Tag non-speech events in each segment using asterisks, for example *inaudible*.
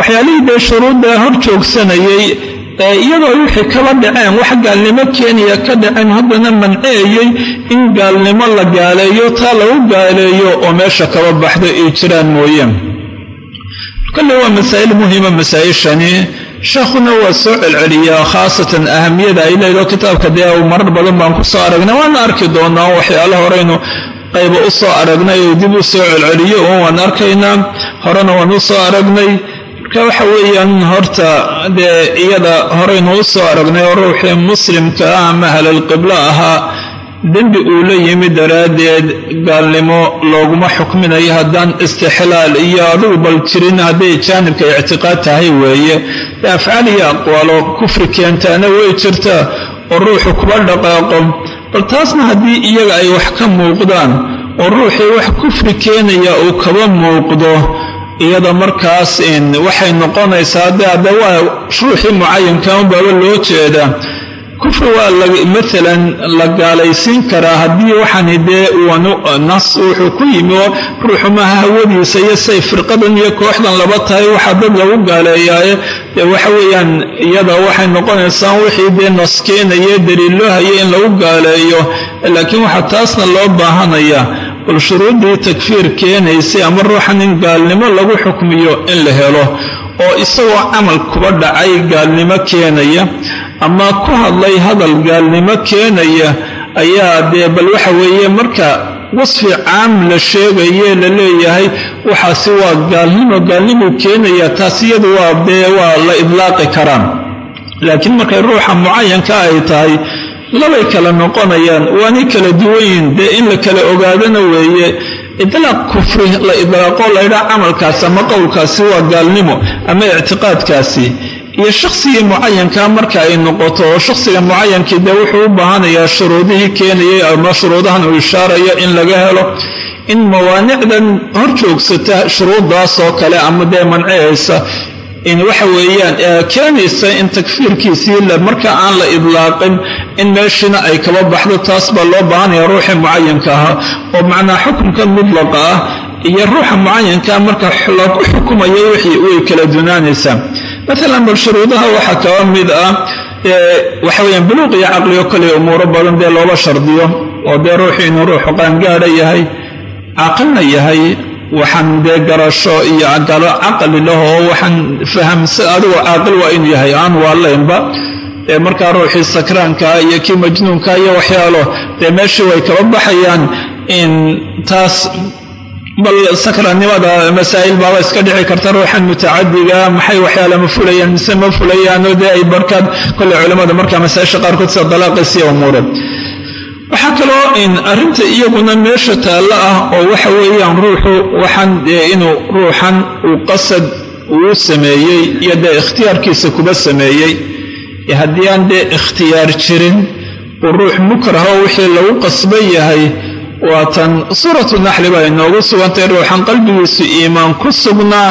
waxyaalihii dee shuruudda hor joogsanayay iyadoo wixii kaba dhaceen wax gaalnimo keenaya ka dhaceen haddana manceeyey in gaalnimo la gaaleeyo taa lagu gaaleeyo oo meesha kaba baxda ay jiraan mooyeen. Kolle waa masaa'il muhima masaa'ishani. Sheekhuna waa soo celceliyaa khaasatan ahamiyada ay leedaho kitaabka dee marar badan baan ku soo aragnay. Waana arki doonaa waxyaala horeynu qayba u soo aragnay oo dib u soo celceliyo oo waan arkaynaa. Horena waan u soo aragnay marka waxa weeyaan horta dee iyada horeynu u soo aragnay ruuxii muslimka ah ama halalqiblo ahaa dembi uu la yimi daraaddeed gaalnimo looguma xukminayo haddaan istixlaal iyo adugu bal jirin hadday jaanibka ictiqaad tahay weeye. Afcaal iyo aqwaalo kufri keentaana way jirtaa oo ruuxu kuba dhaqaaqo. Bal taasna haddii iyaga ay wax ka muuqdaan oo ruuxii wax kufri keenaya uu kaba muuqdo iyada markaas waxay noqonaysaa hadde waa ruuxii mucayanka unbaaba loo jeedaa kufri waa maalan la gaalaysiin karaa haddii waxaani dee nas wuxuu ku yimi ruuxu maaha hawadiisa iyo say firqadan iyo kooxdan laba tahay waxaa dad lagu gaaleeyaaye dee waxa weeyaan iyada waxay noqonaysaa wixii dee nas keenaye daliilloo haye in lagu gaaleeyo. Laakiin waxaa taasna loo baahanaya bal shuruuddii takfiir keenaysay ama ruuxan in gaalnimo lagu xukmiyo in la helo oo isagoo camal kuba dhacay gaalnimo keenaya ama ku hadlay hadal gaalnimo keenaya ayaa dee bal waxa weeye marka wasfi caam la sheegaye la leeyahay waxaasi waa gaalnimo gaalnimuu keenaya taas iyadu waa dee waa la idlaaqi karaan. Laakiin markay ruuxa mucayanka ay tahay labay kala noqonayaan waanay kala duwanyihin dee in la kala ogaadana weeye idlaaq kufri la idlaaqo laydhaa camalkaasi ama qowlkaasi waa gaalnimo ama ictiqaadkaasi. Iyo shakhsigii mucayankaa marka ay noqoto oo shakhsiga mucayankii dee wuxuu u baahanayaa shuruudihii keenayay ama shuruudahan uu ishaarayo in laga helo. In mawaanicdan hor joogsata shuruuddaas oo kale ama dee mancihaysa in waxa weeyaan keenaysa in takfiirkiisii marka aan la idlaaqin in meeshiina ay kaba baxdo taas baa loo baahanaya ruuxii mucayanka ahaa oo macnaa xukunka mudlaqa ah iyo ruuxa mucayankaa marka lagu xukumayo wixii way kala dunaanaysaa maalan bal shuruudaha waxaa kaba mid ah waxa weyaan buluuq iyo caqligo kale umuuro badan dee looba shardiyo. Oo dee ruuxii inuu ruuxu qaangaadha yahay caaqilna yahay waxaan dee garasho iyo caqli lah oo waxaan fahamsa adigoo caaqil waa inuu yahay aan waalaynba ee markaa ruuxii sakraankaa iyo kii majnuunka iyo waxyaalo dee meeshii way kaba baxayaan in taas bal sakraannimada masaa'il baaba iska dhici karta ruuxan mutacadiga maxay waxyaala ma fulayaan mise ma fulayaanoo dee ay barkaad. Kolley culimmada markaa masaa'isha qaarkood sida dalaaqisiya umuure waxaa kaloo in arrinta iyaguna meesha taallo ah oo waxa weeyaan ruuxu waxaan dee inuu ruuxan uu qasad uu sameeyey iyo dee ikhtiyaarkiisa kuba sameeyey. Haddii aan dee ikhtiyaar jirin uu ruux mukraho wixii lagu qasban yahay waatan suuratu naxli baa inoogu sugantay ruuxan qalbigiisu iimaan ku sugnaa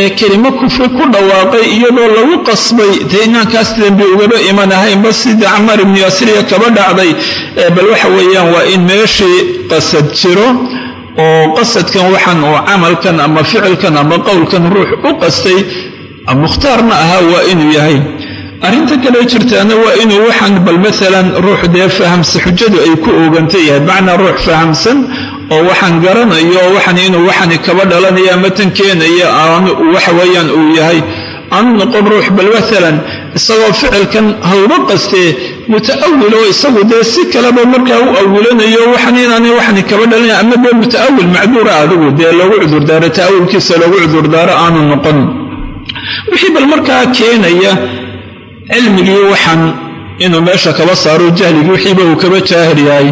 ee kelimo kufri ku dhawaaqay iyadoo lagu qasbay dee inaankaas dembi ugaba iman ahaynba sidii camaar ibnu yaasiriya kaba dhacday bal waxa weeyaan waa in meeshii qasad jiro oo qasadkan waxan uu camalkan ama ficilkan ama qowlkan ruux u qastay mukhtaarna ahaa waa inuu yahay. Arrinta kale jirtaana waa inuu waxaan bal maalan ruux dee fahamsa xujadu ay ku ooganta yahay macnaa ruux fahamsan oo waxaan garanayo waxan inuu waxani kaba dhalanaya ama tan keenaya waxa weeyaan uu yahay. Aanu noqon ruux bal maalan isagoo ficilkan hawba qastee muta'awil oo isagu dee si kaleba markaa u awilanayo waxan inaanay waxani kaba dhalanaya ama dee muta'awil macduura adigu dee loogu cudurdaaro ta'awulkiisa loogu cudurdaaro aanu noqon. Wixii bal markaa keenaya cilmigii waxan inuu meesha kaba saaro jahligii wixiiba uu kaba jaahir yahay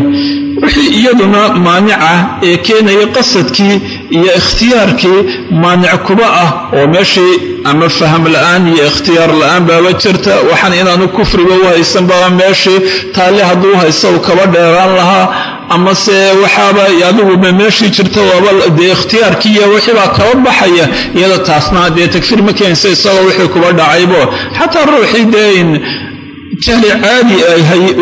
wixii *laughs* iyaduna maanica ee keenaya qasadkii iyo ikhtiyaarkii maanic kuba ah oo meeshii ama faham la'aan iyo ikhtiyaar la'aan baaba jirta. Waxaan inaanu kufriga u haysan baa meeshii taalle hadduu haysto uu kaba dheeraan lahaa. Amase waxaaba adiguba meeshii jirta waaba dee ikhtiyaarkii iyo wixiibaa kaba baxaya. Iyada taasna dee takfiir ma keenaysa isagoo wixii kuba dhacaybo. Xataa ruuxii dee jahli caadi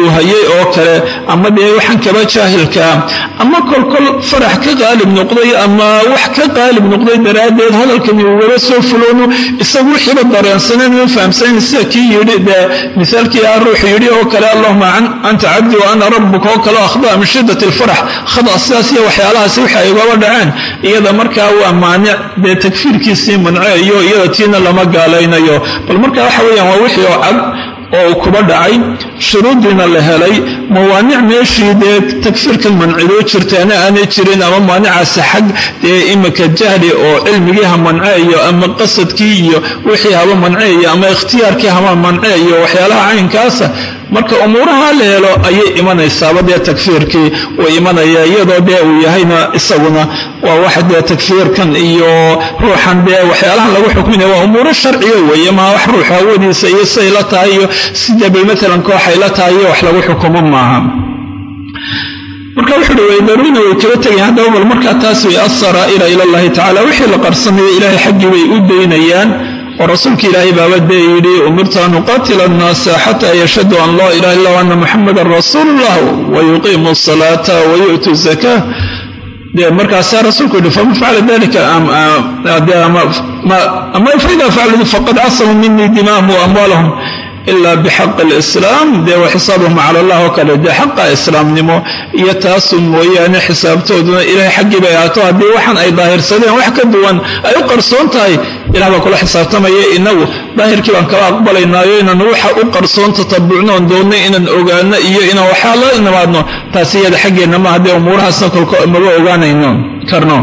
uu hayay oo kale ama dee waxaan kaba jaahilkaa ama kolkol farax ka qaalib noqday ama wax ka qaalib noqday daraaddeed hadalkani ugaba soo fuloono isagu wixiiba dareensaneen u fahamsanayn sida kii yidhi dee misaalkii a ruux yidhi oo kale allahuma anta cabdi wa ana rabbuka oo kale akhdaa min shiddat alfarax khada sidaas iyo waxyaalahaasi wixi ugaba dhaceen iyada markaa waa maanic dee takfiirkiisii manceeyo iyada tiina lama gaalaynayo. Bal marka waxa weeyaan waa wixii oo cad oo uu kuba dhacay shuruuddiina la helay mawaanic meeshii dee takfiirkan mancido jirtaana aanay jirin ama maanicaasi xag dee imika jahli oo cilmigii ha manceeyo ama qasadkii iyo wixii haba manceeyo ama ikhtiyaarkii haba manceeyo waxyaalaha caynkaasa marka umuuraha la helo ayay imanaysaaba dee takfiirkii uu imanaya iyadoo dee uu yahayna isaguna waa wax dee takfiirkan iyo ruuxan dee waxyaalahan lagu xukminaya waa umuuro sharciga weeye maa wax ruux hawadiisa iyo siday la tahay iyo sida bay matalan kooxay la tahay iyo wax lagu xukumo maaha. Marka wuxu uhi waydaruuna way kaba tegayan haddaba bal markaa taas way ila allahi tacala wixii la qarsamaya ilaahay xaggii bay u daynayaan oo rasuulka ilaahay baaba dee yidhi umirtu an uqatila annaasa xataa yashhaduu an laa ilaha illa ana muxamadan rasuulullah wayuqiimu asalaata wayu'tu zakaa dee markaasaa rasuulku yidhi faman facala dalika faida facaluu faqad casamuu minii dimaahum wa amwaalahum ila bixaqi alislaam dee wa xisaabahum cala allah oo kale dee xaqa islaamnimo iyo taasun mooyaane xisaabtooduna ilahay xaggii bay ahaato haddii waxaan ay daahirsadeen wax ka duwan ay u qarsoon tahay ilah baa kula xisaabtamaya inagu daahirkii baan kala aqbalaynaayo inaan waxa u qarsoon tatabucnoon doonnay inaan ogaano iyo inaan waxaa la nimaadno taasi iyada xaggeenna maaha dee umuurahaasna kolko maba ogaanayno karno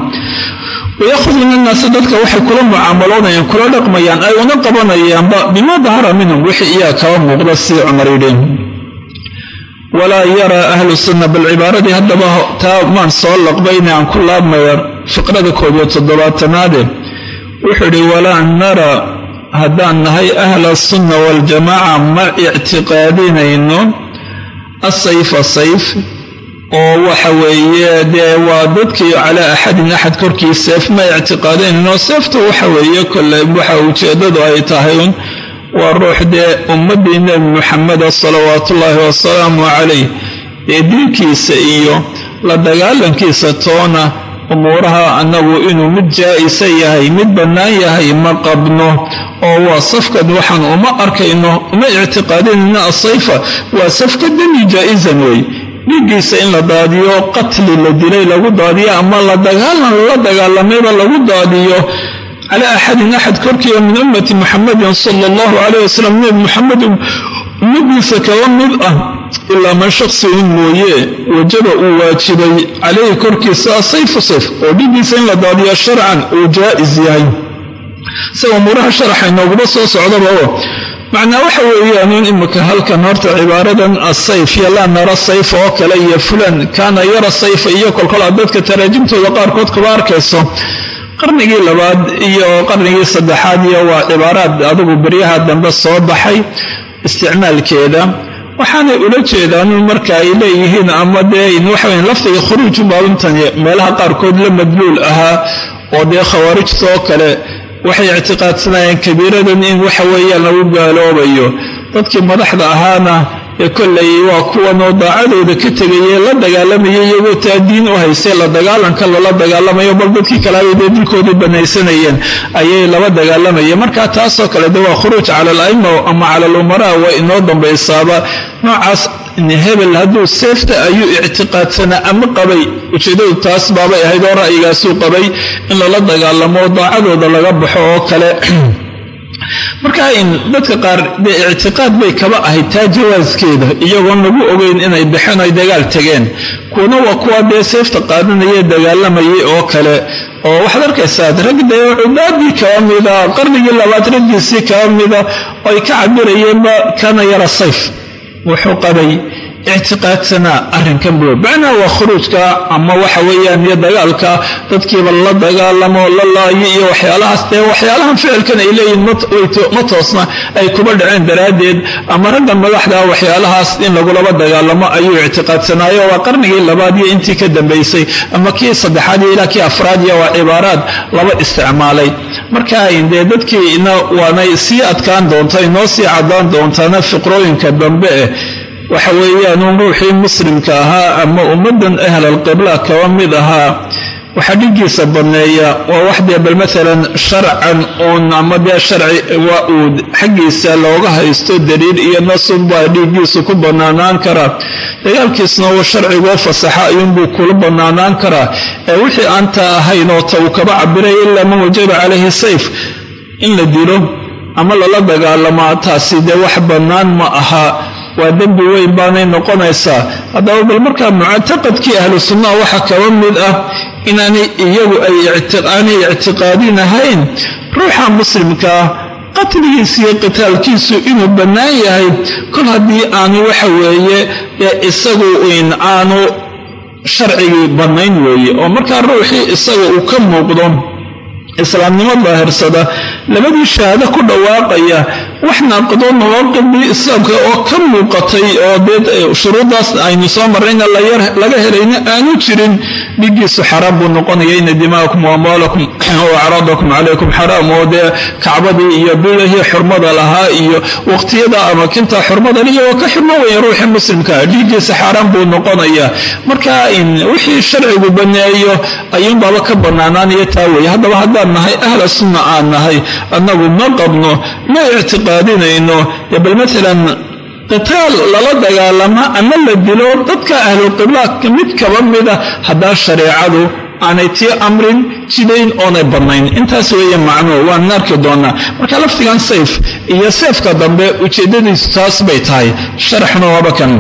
wayakhuduna annaasa dadka waxay kula mucaamaloonayaan kula dhaqmayaan ay una qabanayaanba bima dahara minhum wixii iyaa kaba muuqda sidii cumar yidhi walaa yaraa ahlu sunna bal cibaaradii haddaba taa maan soo laqbayna aan ku laabmaya fiqrada koob iyo toddobaatanaade wuxuu idhi walaa nara haddaan nahay ahla sunna waljamaaca ma ictiqaadinayno asayfa sayf oo waxa weeye dee waa dadkii calaa axadin axad korkii seef ma ictiqaadinayno seefta waxa weeye kolle waxa ujeeddadu ay tahay un waa ruux dee ummaddii nebi muxameda salawaatuullaahi wasalaamu calayh ee dilkiisa iyo la dagaalankiisa toona umuuraha annagu inuu mid jaa'isa yahay mid bannaan yahay ma qabno oo waa safkan waxaan uma arkayno uma ictiqaadinayno asayfa waa safka dami jaa'isan wey dhiiggiisa in la daadiyo qatli la dilay lagu daadiyo ama la dagaalan la dagaalamayba lagu daadiyo. Calaa axadin axad korkiiba min ummati muxamadin sala allahu calayh wasalam nebi muxamed ummadiisa kaba mid ah ilaa man shaksi un mooye wajaba uu waajibay calayhi korkiisa asayfu sayf oo dhiiggiisa in la daadiyo sharcan uu jaa'is yahay. Sida umuuraha sharaxa inooguma soo socdaba oo macnaa waxa weeyaan imika halkan horta cibaaradan asayf iyo laa nara sayfa oo kale iyo fulan kaana yara sayfa iyo kolkolaa dadka taraajimtooda qaarkood kuba arkayso qarnigii labaad iyo qarnigii saddexaad iyo waa cibaaraad adigu beryaha dambe soo baxay isticmaalkeeda. Waxaanay ula jeedaan marka ay leeyihiin ama dee waxaweyn lafdiga khuruuju maalintani meelaha qaarkood la madluul ahaa oo dee khawaarijtaoo kale waxay ictiqaadsanayeen kabiiradan in waxa weeyaan lagu gaaloobayo. Dadkii madaxda ahaana ee kollay waa kuwanoo daacadooda ka tegayee la dagaalamayay iyagoo taa diin u haystay la dagaalanka lala dagaalamayo bal dadkii kaleabay dee dilkoodii banaysanayeen. Ayay laba dagaalamayeen marka taasoo kale de waa khuruuj cala al aima ama cala al umaraa waa inoo dambaysaaba. Noocaas hebel hadduu seefta ayuu ictiqaadsanaa ama qabay. Ujeedadu taas baabay ahayd oo ra'yigaasuu qabay in lala dagaalamo daacadooda laga baxo oo kale. *clears throat* Marka in dadka qaar dee ictiqaad bay kaba ahayd taa jawaaskeeda iyagoon lagu ogeyn inay baxeen ay dagaal tegeen. Kuwana waa kuwa dee seefta qaadanaya dagaalamayay oo kale. Oo waxaad arkaysaa rag dee cubaadii kaba mida qarnigii labaad raggiisii kaba mida oo ay ka cabirayeenba kaana yara sayf wuxuu qabay ictiqaadsanaa arrinkan buu macnaha waa khuruujka ama waxa weeyaan iyo dagaalka dadkiiba la dagaalamo la laayo iyo waxyaalahaas. Dee waxyaalahan ficilkan ay leeyihiin ma toosna ay kuba dhaceen daraaddeed. Ama ragga madaxda waxyaalahaas in lagulaba dagaalamo ayuu ictiqaadsanaayo. Waa qarnigii labaad iyo intii ka dambaysay ama kii saddexaad iyo ilaa kii afraad iyo waa cibaaraad laba isticmaalay. Marka dadkiina waanay sii adkaan doonta inoo sii caddaan doontaana fiqrooyinka dambe eh waxa weeyaan uun ruuxii muslimka ahaa ama ummaddan ahlalqibla kaba mid ahaa waxaa dhigiisa banneeya waa wax dee bal maalan sharcan uun ama dee sharci waa uu xaggiisa looga haysto daliil iyo nasun baa dhiiggiisu ku bannaanaan karaa dagaalkiisna uu sharcigoo fasaxa ayuunbuu kula bannaanaan karaa. Ee wixii aanta ahayn oo ta uu kaba cabiray ilaa man wajaba calayhi sayf in la dilo ama lala dagaalamaa taasi dee wax bannaan ma aha waa dembi weyn baanay noqonaysaa. Haddaba bal markaa muctaqadkii ahlu sunnaha waxaa kaba mid ah inaanay iyagu aanay ictiqaadinahayn ruuxa muslimkaa qatligiisa iyo qitaalkiisu inuu bannaan yahay kol haddii aanu waxa weeye isagu in aanu sharcigii bannayn weeye. Oo markaa ruuxii isaga uu ka muuqdo islaamnimo daahirsada labadii shahaado ku dhawaaqaya wax naaqido nawaaqidii islaamka oo ka muuqatay oo dee shuruuddaas aynu soo marrayna laga helayna aanu jirin dhiiggiisu xaraam buu noqonaya ina dima'akum wa amwaalakum *clears throat* wa acraadakum calaykum xaraam oo dee kacbadii iyo bilihii xurmada lahaa iyo waqtiyada amakinta xurmada liyo waa ka xurmo weyn ruuxii muslimka dhiiggiisa xaaraan buu noqonaya. Marka wixii sharcigu baneeyo ayuunbaaba ka bannaanaanaya taa weeye. Haddaba haddaan nahay ahla sunna aan nahay annagu ma qabno ma ictiqaadinayno. Bal maalan qitaal lala dagaalama ama la dilo dadka ahlulqiblaadka mid kaba mida haddaan shareecadu aanay tii amrin jidayn oonay bannayn intaas weeye macnuhu waan arki doonaa. Marka laftigan sayf iyo seefka dambe ujeeddadiisu taas bay tahay. Sharaxna waaba kan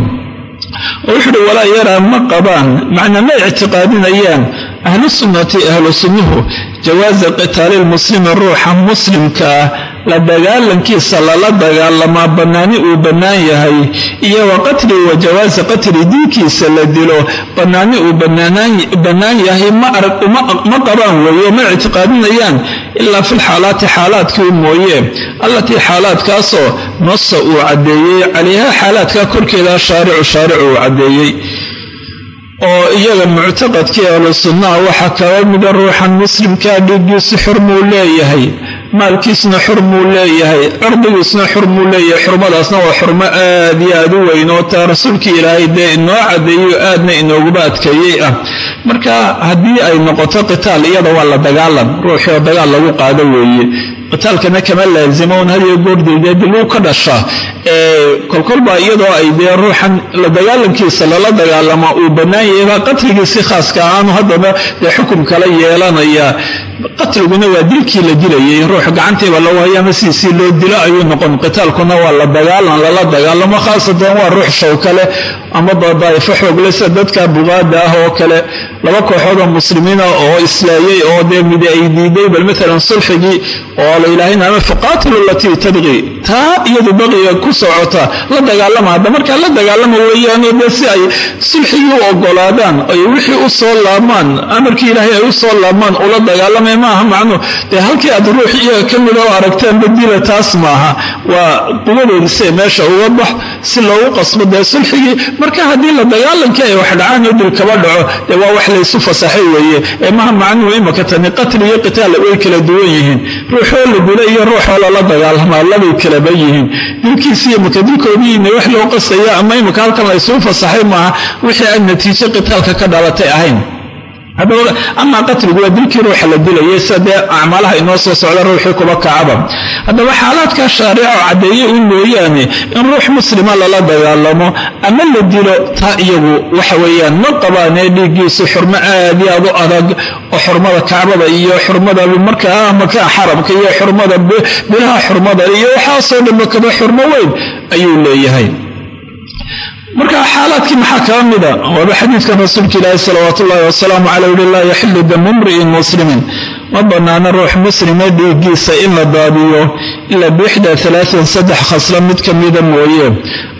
wuxuuhi walaa yaraa ma qabaan. Macnaa ma ictiqaadinayaan ahlu sunnati ahlu sunnuhu jawaaza qitaali lmuslimi ruuxa muslimkaa la dagaalankiisa lala dagaalamaa bannaani uu bannaan yahay iyo wa qatli wa jawaasa qatli diinkiisa la dilo bannaani uu bannaan yahay ma qabaan weeye ma ictiqaadinayaan ilaa fi lxaalaati xaalaadkii mooye. Allatii xaalaadkaasoo nasa uu caddeeyey calayha xaalaadka korkeeda shaaricu shaaricu uu caddeeyey oo iyaga muctaqadkii ahlu sunnaha waxaa kaba mida ruuxan muslimkaa dhiiggiisu xurmuu leeyahay maalkiisna xurmuu leeyahay cirdigiisna xurmuu leeyahay xurmadaasna waa xurmo aad iyo aad u weyn oo taa rasuulkii ilaahay dee inoo caddeeyo aadna inooguba adkeeyey ah. Marka haddii ay noqoto qitaal iyada waa la dagaalan ruuxii oo dagaal lagu qaado weeye qitaalkana kama laazimo hadiyo goordayde diluu ka dhasha kolkolbaa iyadoo ay dee ruuxan la dagaalankiisa lala dagaalamo uu bannaan yahay qatligiisi khaaska aanu haddana dee xukum kala yeelanaya. Qatliguna waa dilkii la dilayay ruux gacantiiba lagu haya ama siisii loo dilo ayuu noqon. Qitaalkuna waa la dagaalan lala dagaalamo khaasatan waa ruux show kale ama daa'ifo xoogle sida dadka buqaada ah oo kale. Laba kooxood oo muslimiina oo islaayay oo dee midi ay diiday bal maalan sulxigii oo la yidhaahayna ama faqaatilu latii tadqi taa iyadu baqiga ku socota la dagaalama hadda. Markaa la dagaalama weeyaanoo dee si ay sulxigii u ogolaadaan ay wixii u soo laabmaan amarkii ilaahay ay u soo laabmaan ula dagaalamay maaha macnuu dee halkii aad ruux iyaga ka mida oo aragteen badila taas maaha. Waa quwadoodi see meesha uga bax si loogu qasbo dee sulxigii. Marka haddii la dagaalankii ay wax dhacaan oo dil kaba dhaco dee waa wax laysu fasaxay weeye. Ee maha macnuhu imaka tani qatli iyo qitaal way kala duwan yihiin. Ruuxoo la dila iyo ruuxoo lala dagaalamaa labay kalaba yihiin. Dilkiisiiyo maka dilkoodiina wax loo qasaya ama imaka halkan laysuu fasaxay maaha wixii aan natiijo qitaalka ka dhalatay ahayn amaa qatligu waa dilkii ruuxa la dilayay sida dee acmaalaha inoo soo socda ruuxii kuba kacaba haddaba xaalaadka shaarica oo caddeeye un mooyaane in ruux muslima lala dagaalamo ama la dilo taa iyagu waxa weeyaan ma qabaanee dhiiggiisu xurmo aad iyo aad u adag oo xurmada kacbada iyo xurmada markaa makaa xaramka iyo xurmada bilaha xurmada iyo waxaasoo dhanba kaba xurmo weyn ayuu leeyahay marka xaalaadkii maxaa kaba mida waaba xadiidkan rasuulka ilaahi salawaat ullahi wasalaamu caleyh uhi laa yaxilu damu mri'in muslimin. Ma bannaana ruux muslima dhiiggiisa in la daadiyo ilaa biixdaa alaain saddex khasla mid ka mida mooye.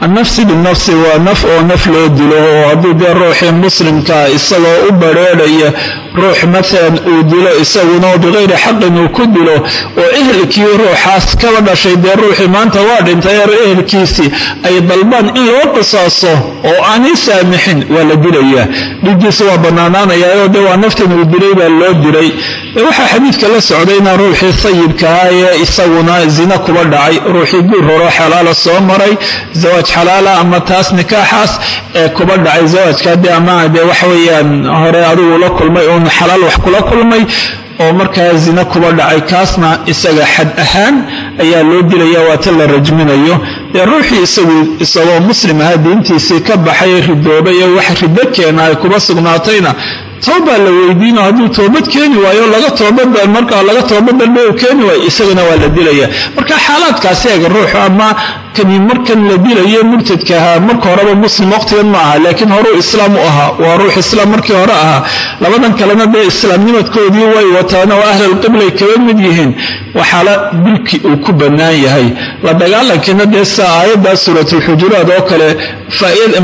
Annafsi binafsi waa naf oo naf loo dilo oo hadduu dee ruuxii muslimkaa isagoo u bareerhaya ruux maalan uu dilo isaguna bikayri xaqin uu ku dilo oo ehelkii ruuxaas kaba dhashay dee ruuxii maanta waa dhintay eer ehelkiisii ay dalbaan in loo qisaaso oo aanay saamixin waa la dilayaa dhiiggiisa waa bannaanaanayaa dee waa naftan uu dilay baa loo dilay. Waxaa xadiidka la socdayna ruuxii sayibkahaa ee isaguna zina kuba dhacay ruuxii guur horo xalaala soo maray zawaaj xalaala ama taas nikaaxaas ee kuba dhacay zawaajka dee ama dee waxa weeyaan hore adigu la kulmay uun xalaal wax kula kulmay oo markaa zina kuba dhacay kaasna isaga xad ahaan ayaa loo dilaya waata la rajminayo. Dee ruuxii isagu isagoo muslim ahaa diintiisii ka baxay ridoobay ee wax rido keena ay kuba sugnaatayna towbaa la weydiino hadduu toobad keeni waayo laga toobada markaa laga toobadalbe u keeni waayo isagana waa la dilaya. Marka xaalaadkaasi eega ruuxu ama kani markan la dilayo murtadka ahaa marka horeba muslim waqtigan ma aha laakiin horuu islaam u ahaa waa ruux islaam markii hore ahaa. Labadan kalena dee islaamnimadkoodii way wataan oo ahlalqiblay kaba mid yihiin waxaala dilkii uu ku bannaan yahay. La dagaalankiina dee sa aayaddaa suuratulxujuraat oo kale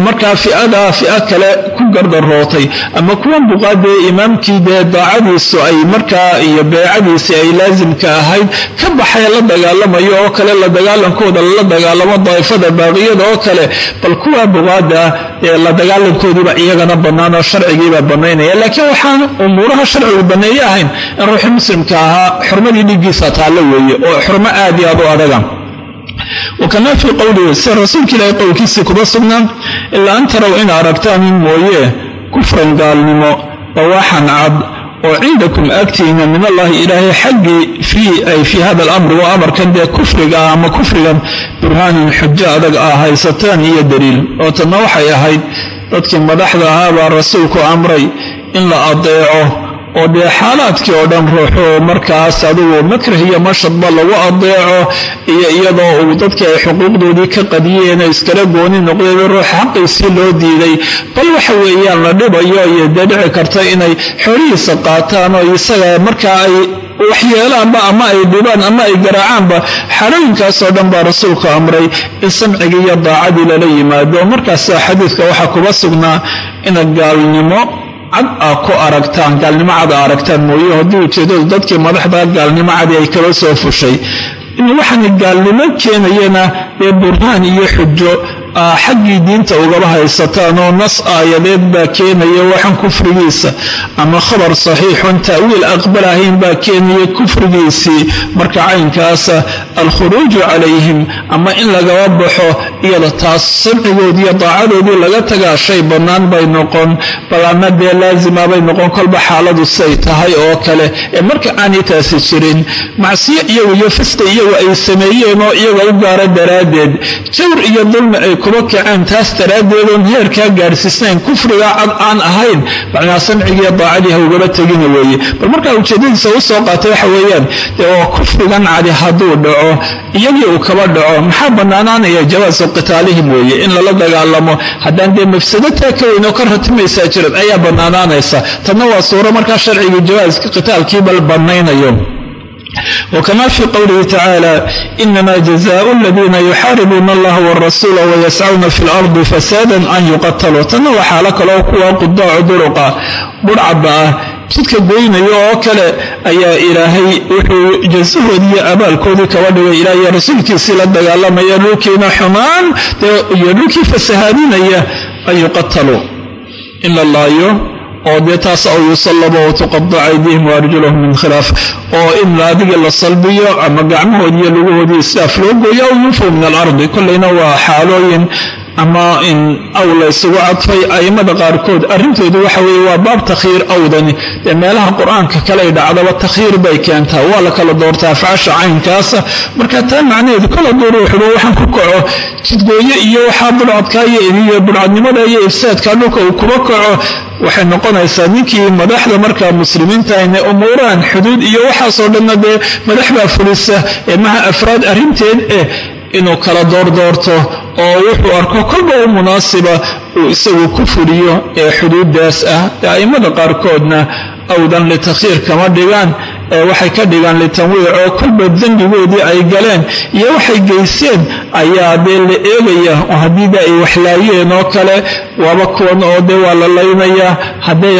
markaa fiada fia kale ku gardarootay ama kuwan buqaadee imaamkii dee daacadiisu ay markaa iyo beecadiisii ay laasimka ahayd ka baxay la dagaalamayo oo kale la dagaalankooda lala dagaalamo daa'ifada baaqiyada oo kale. Bal kuwa buqaada ee la dagaalankoodiiba iyagana bannaan oo sharcigiibaa bannaynaya. Laakiin waxaan umuuraha sharcigu banneeye ahayn in ruuxii muslimka ahaa xurmadii dhiiggiisa taallo weeye oo xurmo aad iyo aad u adaga wakana fii qowlihi sida rasuulka ilaahay qowlkiisii kuba sugnaan ilaa an taraw in aragtaan in mooye kufran gaalnimo dawaaxan cad oo cindakum agtiina min allahi ilaahay xaggii fii fii hada alamri waa amarkan dee kufriga ah ama kufrigan burhaanin xujo adag ah haysataan iyo daliil. Oo tanna waxay ahayd dadkii madaxda ahaa baa rasuulku amray in la adeeco oo dee xaalaadkii oo dhan ruuxuu markaas adigu makrah iyo mashadba lagu adeeco iyo iyadoo uu dadkii ay xuquuqdoodii ka qadiyeen iskala gooni noqdeen ruux xaqiisii loo diiday. Bal waxa weeyaan la dhibayo iyo dee dhici karta inay xoolihiisa qaataan oo isaga markaa ay waxyeelaanba ama ay dhibaan ama ay garaacaanba xaalooyinkaasoo dhan baa rasuulku amray. In samcigii iyo daacadii lala yimaado. Markaasa xadiidka waxaa kuba sugnaa ina gaalnimo cad aa ku aragtaan gaalnimo cad a aragtaan mooye. Haddii ujeedadu dadkii madaxda gaalnimo cadi ay kala soo fushay. Waxaana gaalnimo keenayana dee burhaan iyo xujo xaggii diinta ugaba haysataan oo nas aayadeed baa keenaya waxaan kufrigiisa ama khabar saxiixon ta'wiil aqbal ahayn baa keenaya kufrigiisii. Marka caynkaasa alkhuruuju calayhim ama in lagaba baxo iyada taas samcigoodii iyo daacadoodii laga tagaa shay bannaan bay noqon bal ama dee laasima bay noqon kolba xaaladu say tahay oo kale. Ee marka aanay taasi jirin macsiyo iyagu iyo fisqi iyagu ay sameeyeen oo iyaga u gaara daraaddeed jawr iyo dulmi ay kuba kaceen taas daraaddeed oon heerkaa gaadhsiisnayn kufriga cad aan ahayn macnaa samcigiiyo daacadii ha ugaba tegina weeye. Bal markaa ujeedadiisa u soo qaatay waxa weeyaan dee oo kufrigan cadi hadduu dhaco iyagii uu kaba dhaco maxaa bannaanaanaya jawaasu qitaalihim weeye? In lala dagaalamo haddaan dee mafsado taa ka weyn oo ka ratimaysaa jiran ayaa bannaanaanaysa. Tanna waa suuro markaa sharcigii jawaaska qitaalkii bal bannaynayo wkama fii qowlihi tacaala inama jazaau aladiina yuxaaribuuna allaha warasuula wayascuna fi lardi fasaadan an yuqataluu tanna waa xaalo kaleo kuwa qudaacu duruqa budhcadda ah jidka goynaya oo kale ayaa ilaahay wuxuu jasahoodii iyo abaalkoodii kaba dhigay ilaah iyo rasuulkiisii la dagaalamaya dhulkiina xumaan iyo dhulkii fasahaadinaya an yuqataluu in la laayo oo dee taas aw yusallaba wa tuqadaca aydihim waarjulahum min khilaaf oo in adigii la salbiyo ama gacmahoodii iyo lugahoodii islaaf loo gooyo aw min alardi kollayna waa xaalooyin ama in aw la ysugu cadfay a'immada qaarkood arrintoodu waxa weeye waa baab takhiir awdani. Dee meelaha qur'aanka kaley dhacdaba takhiir bay keentaa. Waa la kala doortaa afcaasha caynkaasa. Marka taa macnaheedu kala duuru wuxuba waxaan ku kaco. Jidgooye iyo waxaa budhcadka iyo budhcadnimada iyo ifsaadka dhulka uu kuba kaco. Waxay noqonaysaa ninkii madaxda markaa muslimiintahayne umuurahan xuduud iyo waxaasoo dhanna dee madax baa fulisa. Maha afraad arrinteed eh inuu kala doordoorto oo wuxuu arko kolba u munaasiba uu isagu ku fuliyo ee xuduuddaas ah. Ee a'immada qaarkoodna awdan litakhiir kama dhigaan waxay ka dhigaan litanwiic oo kolba dembigoodii ay galeen iyo waxay geyseen ayaa dee la eegaya haddii de ay waxlaayeen oo kale waaba kuwan oo dee waa la laynaya hadday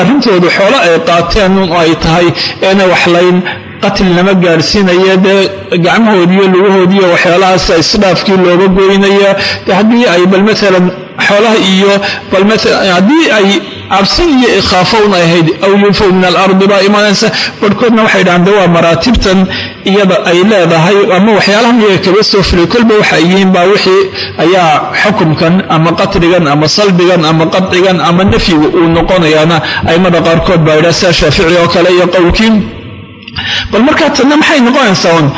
arrintoodu xoolo ay qaateen ay tahay eena waxlayn qatli lama gaadhsiinaya dee gacmahoodiiyo lugahoodiiyo waxyaalahaas isdhaafkii looga goynaya. De haddii ay bal maalan xoolaha iyo bal maalan haddii ay cabsin iyo ikhaafowna ahayd aw yunfow min alardi baa imanaysa barhkoodna waxay dhahaan de waa maraatibtan iyada ay leedahay ama waxyaalahan iyaga kaba soo fulay kolba waxay yihiin baa wixii ayaa xukumkan ama qatligan ama salbigan ama qadcigan ama nafyigu uu noqonayaana aimada qaarkood baa idhaa sia shaafici oo kale iyo qowlkiin bal markaa tanna maxay noqonaysaa un?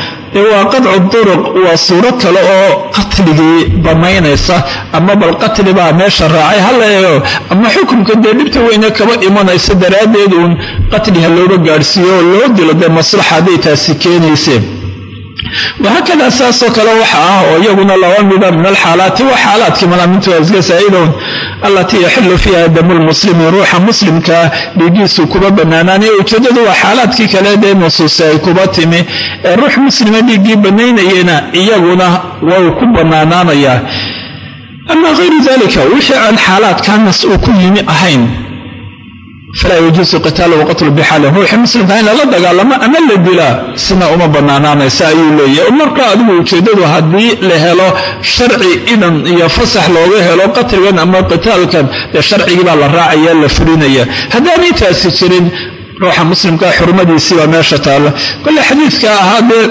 Waa qadcu duruq waa suuro kale oo qatligii banaynaysa ama bal qatli baa meesha raacay hala eego ama xukumka dee dhibta weyne kaba imanaysa daraaddeed uun qatli ha looga gaadhsiiyo oo loo dilo dee maslaxa hadday taasi keenayseen wahaakada saasoo kale waxa ah oo iyaguna laba mida min alxaalaati wa xaalaadkii malaamintu iska saa'idown allatii yaxilu fiiha damu lmuslimi ruuxa muslimkaa dhiigiisu kuba bannaanaanaya ujeeddadu waa xaalaadkii kale dee nusuusi ay kuba timi. Ee ruux muslima dhiiggii bannaynayena iyaguna way ku bannaanaanayaa. Ama hayru dalika wixii aan xaalaadkanas uu ku yimi ahayn falaa yajuusu qitaalu waqatlu bixaalin ruuxii muslimka in lala dagaalamo ama la dilaa sina uma bannaanaanaysa ayuu leeyahy marka adigu ujeeddadu haddii la helo sharci idan iyo fasax looga helo qatligan ama qitaalkan dee sharcigii baa la raacaya la fulinaya haddaanay taasi jirin ruuxa muslimka xurmadiisii baa meesha taalla. Kole xadiidka ahaa dee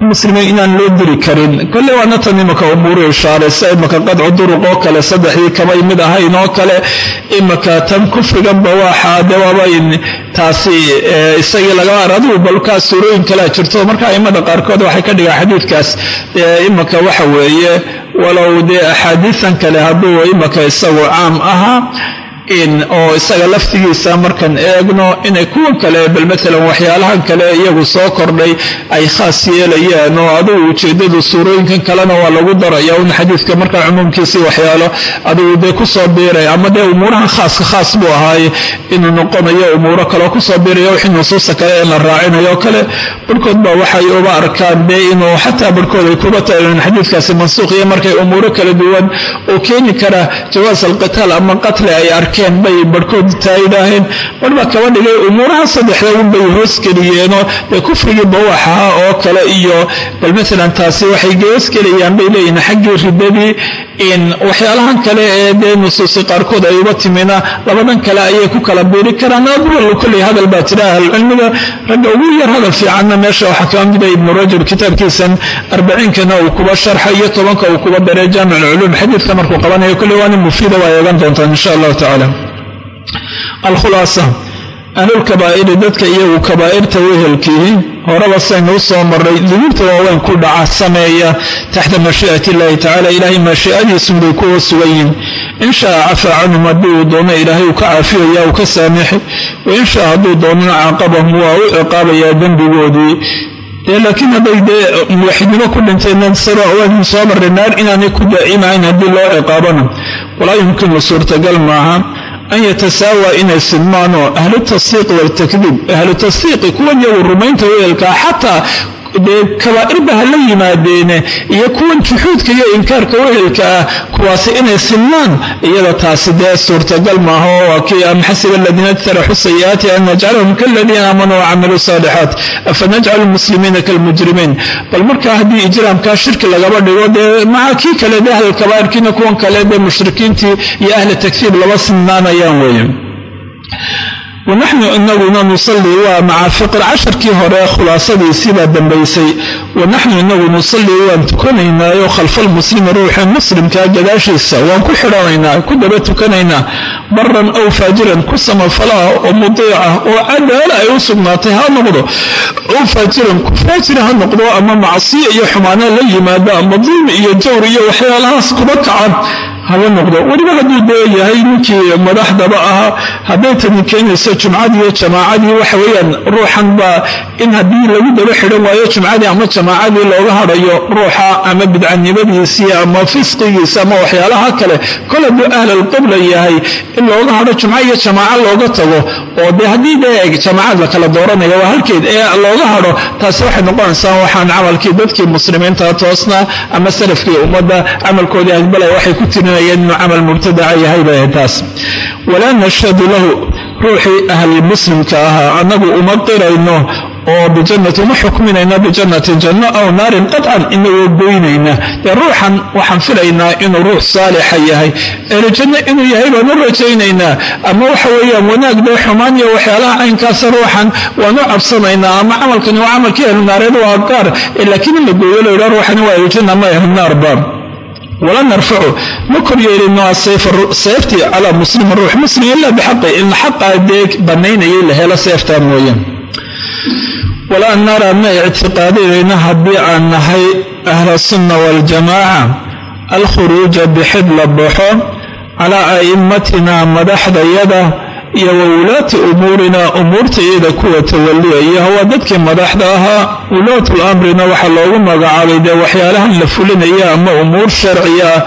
muslimiin inaan loo diri karin. Kole waana tan imaka umuuru ishaaraysa imaka qadcu duruq oo kale saddexdii kamay mid ahayn oo kale imaka tan kufriganba waxaa de waabayn taasi isagii lagama ar adigu balkaa suurooyin kalea jirto. Marka aimada qaarkood waxay ka dhigaan xadiidkaas imaka waxa weeye walow dee axaadiisan kale hadduu imaka isagu caam ahaa oo isaga laftigiisa markaan eegno inay kuwa kale bal maalan waxyaalahan kale iyagu soo kordhay ay khaas yeelayaan oo adugu ujeeddadu suurooyinkan kalena waa lagu daraya. Un xadiidka markaa cumuumkiisii waxyaalo adugu dee ku soo biiray ama dee umuurahan khaaska khaas buu ahaaye inuu noqonayo umuuro kaleo ku soo biiraya wixii nusuusta kale in la raacinayo kale. Barhkood waxay uba arkaan dee inuu xataa barhkood ay kuba taageen xadiidkaasi mansuuq iyo markay umuuro kala duwan oo keeni kara jawaas alqitaal ama qatli ay arkeen bay barhkood taa idhaaheen barbaa kaba dhigay umuuraha saddexda unbay hoosgeliyeenoo dee kufrigii bawaxaha oo kale iyo bal maalan taasi waxay hoosgelayaan bay leeyihiin xaggii ridadii in waxyaalahan kale ee dee nusuusi qaarkood ay uba timina labadan kale ayay ku kala biiri karaan. Adwallu kolley hadal baa jira ahlulcilmiga ragga ugu yar hadal fiicanna meesha waxaa kaba mida ibnu rajab kitaabkiisan arbaciinkana uu kuba sharxa iyo tobanka uu kuba daray jaamic alculuum xadiidka markuu qabanayo kolley waana mufiida waa eegan doontaan insha allahu tacala alkhulaasa ahlulkabaa'iri dadka iyagu kabaa'irta wehelkiihi horeba saynuu soo maray dunuubta waaweyn ku dhaca sameeya taxta mashii'ati illaahi tacala ilaahay mashii'adiisunbay kuwa sugan yihiin in shaa cafaa canhum haddii uu doono ilaahay uu ka caafiyaya uu ka saamixi. Wain shaa hadduu doonana caaqabahum waa u ciqaabayaa dembigoodii. Laakiin hadday dee muwaxidnimo ku dhintayna sawaynu soo marray naar inaanay ku daa'imahayn haddii loo ciqaabana walaa yumkinu suurtagal maaha an yatasaawa inay sidmaanoo ahlu tasdiiqi waltakdiib ahlu tasdiiqi kuwan iyagu rumaynta weelkaa xataa dee kabaa'irba ha la yimaadeene iyo kuwan juxuudka iyo inkaarka wehelka ah kuwaasi inay sinmaan iyada taasi dee suurtagal maaha oo waa kii am xasiba aladiina ijtaraxuu sayi'aati an najcalahum kaladiina aamanuu wacamiluu saalixaat afa najcalu lmuslimiina kalmujrimiin bal markaa haddii ijraamkaa shirki lagaba dhigo dee maca kii kale dee ahl kabaa'irkiina kuwan kale dee mushrikiintii iyo ahla takfiir laba sinnaanayaan weeye wanaxnu inaguna nusallii waa maca fiqr casharkii hore khulaasadiisii baa dambaysay wanaxnu inagu nusallii waan tukanaynaayo khalfalmuslimi ruuxa muslimkaa gadaashiisa waan ku xidhanaynaa ku daba tukanaynaa baran aw faajiran ku samafalaha oo mudiica oo cadaala ay u sugnaatay ha noqdo aw faajiran ku faajira ha noqdo ama macsiya iyo xumaana la yimaado ama iyo jawr iyo waxyaalahaas kuba kaca haba noqdo. Weliba hadduu dee yahay ninkii madaxdaba ahaa hadday tani keenayso jumcadii iyo jamaacadii waxa weeyaan ruuxan in haddii lagu daba xidhan waayo jumcadii ama jamaacadii looga hadhayo ruuxa ama bidcanimadiisii ama fisqigiisa ama waxyaalaha kale kol hadduu ahlalqibla yahay in looga hadho jumco iyo jamaaco looga tago oo dee haddii dee jamaacad la kala dooranaya waa halkeed ee looga hadho taasi waxay noqonaysaa waxaan camalkii dadkii muslimiinta toosna ama salafkii ummadda camalkoodii aqbalaya waxay ku tirinayeen inuu camal mubtadaca yahay taas walaa nashhadu lahu ruuxii ahli muslimka ahaa annagu uma qirayno oo bijannati uma xukminayna bijannatin janno aw naarin qadcan inagoo goynayna dee ruuxan waxaan filaynaa inuu ruux saalixa yahay ehlu janno inuu yahay baan rajaynaynaa ama waxa weeyaan wanaag dee xumaan iyo waxyaalaha caynkaasa ruuxan waan u cabsanaynaa ama camalkani waa camalkii naareed waa gaar laakiin in la gooyo ruuxani waa ahlujanna ama ahlu naarba wala narfacu ma kor yeelino seeftii calaa muslimin ruux. Muslim ila bixaqi in xaqaa dee bannaynayay la helo seeftaa mooyaan walaa nara ma ictiqaadinayna haddii aan nahay ahla sunna waljamaaca alkhuruuja bixid la baxo calaa a'immatina madaxdayada iyo wa wulaati umuurina umuurtayada kuwa tawaliyaya waa dadkii madaxda ahaa wulaatul amrina waxaa loogu magacaabay dee waxyaalahan la fulinaya ama umuur sharciya ah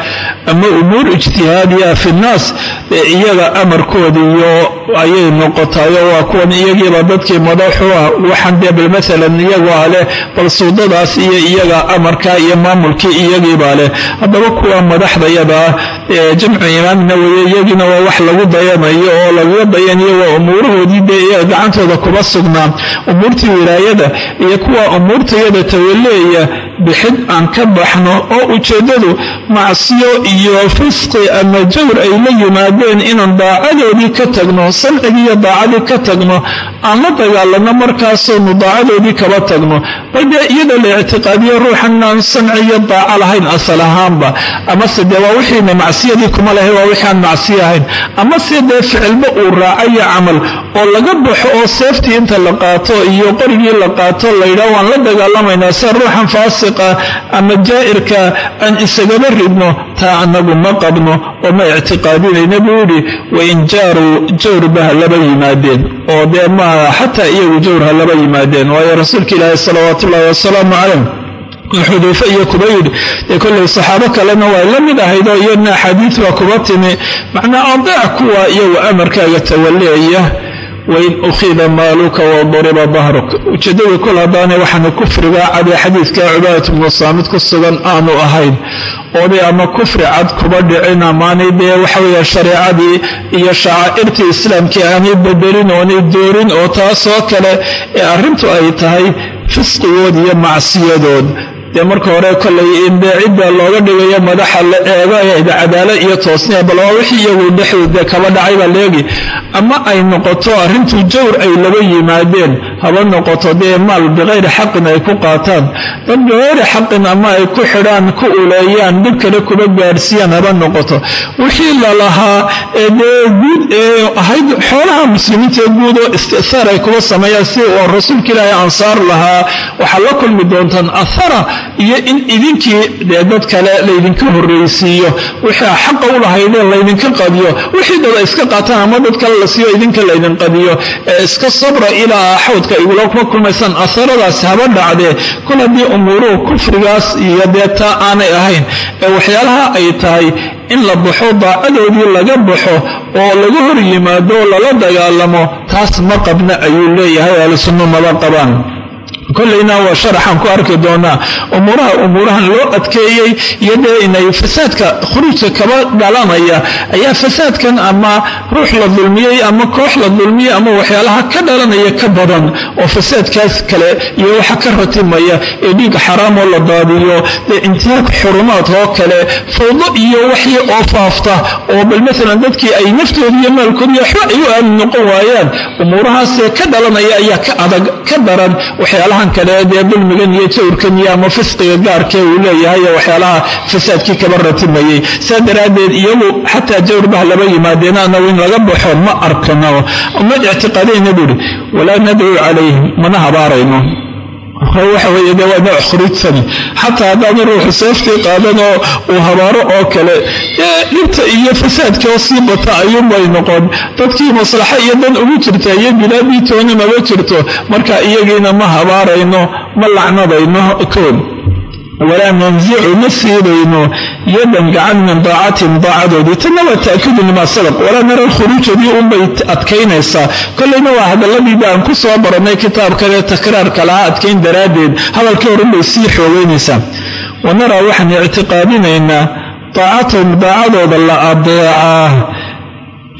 ama umuur ijtihaadiya fi nnaas dee iyaga amarkooda iyo ayay noqotayo waa kuwan iyagiiba dadkii madaxu ah. Waxaan dee bal maalan iyagaa leh bal suudadaas iyo iyaga amarka iyo maamulkii iyagiibaa leh. Haddaba kuwa madaxdayada ah jamcu imaamna weye iyagiina waa wax lagu dayanayo oo lagaga dayanayo waa umuurahoodii dee iyaga gacantooda kuma sugnaa umuurtii wilaayada iyo kuwa umuurtayada tawaleeya bixid aan ka baxno oo ujeeddadu macsiyo iyo fisqi ama jawr ay la yimaadeen inaan daacadoodii ka tagno samcigii iyo daacadii ka tagno aan la dagaalanno markaasaynu daacadoodii kaba tagno. Bal dee iyadoo la ictiqaadiyo ruuxan inaan samci iyo lahayn asal ahaanba. Amase dee waa wixiina macsiyadii kuma lahay waa wixii aan macsiyo ahayn? Amase dee ficilba uu raacayo camal oo laga baxo oo seeftii inta la qaato iyo qorigii la qaato laydhaa waan la dagaalamaynaa sia ruuxan faasiqa ama jaa'irka aan isagaba ridno taa annagu ma qabno oo ma ictiqaadinayna buu yidhi wain jaaruu jawrba ha laba yimaadeen oo dee maaha xataa iyagu jawr ha laba yimaadeen. Waayo rasuulka ilaahi salawaatu ullahi wasalaamu calayh xudayfe iyo kuba yidhi. Dee kollay saxaabo kalena waa la mid ahaydoo iyadna axaadiid baa kuba timi. Macnaa adeec kuwa iyagu amarkaaga tawaleeya wain ukhida maaluka waduriba dahruk ujeeddada kol haddaanay waxaana kufriga cadee xadiidka cubaadat bnu saamid ku sugan aanu ahayn. Oodee ama kufri cad kuba dhicin amaanay dee waxaweeye shareecadii iyo shacaa'irtii islaamkii aanay bedelin oonay doorin oo taasoo kale ee arrintu ay tahay fisqigood iyo macsiyadood dee marka hore kollay in dee looga dhigayo madaxa la eego ee cadaala iyo toosniya bal waa wixii iyagu dhexdooda kaba dhacay baa leegi ama ay noqoto arrintu jawr ay laba yimaadeen haba noqoto dee maal bikayri xaqin ay ku qaataan. Bal bikayri xaqin ama ay ku xidhaan ku uleeyaan dhib kale kuba gaadhsiiyaan haba noqoto. Wixii lalahaa ee dee guud ee ahayd xoolaha muslimiinta guud oo istisaar ay kuba sameeyaan si oo rasuulka ilaahay ansaar lahaa waxaa la kulmi doontaan ahara iyo in idinkii dee dad kale laydinka horraysiiyo wixii xaqa u lahaydeen laydinka qadiyo wixii dad iska qaataan ama dad kale la siiyo idinka laydin qadiyo ee iska sabra ilaa xawdka igula kuma kulmaysaan asaradaasi haba dhacdee kol haddii umuuruhu kufrigaas iyo dee taa aanay ahayn ee waxyaalaha ay tahay in la baxo daacadoodii laga baxo oo laga hor yimaado lala dagaalamo taas ma qabna ayuu leeyahay ahlusunno maba qabaan kollayna waa sharaxaan ku arki doonaa. Umuuraha umuurahan loo adkeeyey iyo inay fasaadka khuruujka kaba dhalanaya ayaa fasaadkan ama ruux la dulmiyey ama koox la dulmiyey ama waxyaalaha ka dhalanaya ka badan oo fasaadkaas kale iyo waxa ka ratimaya ee dhiig xaraamoo la daadiyo dee intihaak xurumaad oo kale fawdo iyo waxii oo faafta oo bal maalan dadkii ay naftooda iyo waxba ay u aamin noqon waayaan umuurahaasee ka dhalanaya ayaa ka adag ka daran waxyaalaha kale dee dulmigan iyo jawrkan iyo ama fisqiga gaarkee uu leeyahay ee waxyaalaha fasaadkii kaba ratimayey saa daraaddeed iyagu xataa jawrbah laba yimaadeen anagu in laga baxo ma arkano. Ma ictiqaadayna buuhi walaa nadcuu calayhim mana habaarayno waxa weeye de waa nooc khuruujtani xataa haddaanu ruuxu seeftii qaadanoo uu habaaro oo kale dhibta iyo fasaadka oo sii bata ayuunbay noqon. Dadkii maslaxa iyo dan ugu jirta iyo bilaadii toona maba jirto marka iyagiina ma habaarayno ma lacnadayno kood walaa nanzicu ma siibayno yadan gacan min daacatihim daacadoodii tanna waa taakiidu limaa sabaq. Walaa nara khuruujadii unbay adkaynaysaa. Kollayna waa hadalladiiba aan ku soo barannay kitaabkanee takraarka lahaa adkayn daraaddeed. Hadalkii horunbay sii xoogeynaysaa wa naraa waxaan ictiqaadinaynaa. Daacatahum daacadooda la adeecaa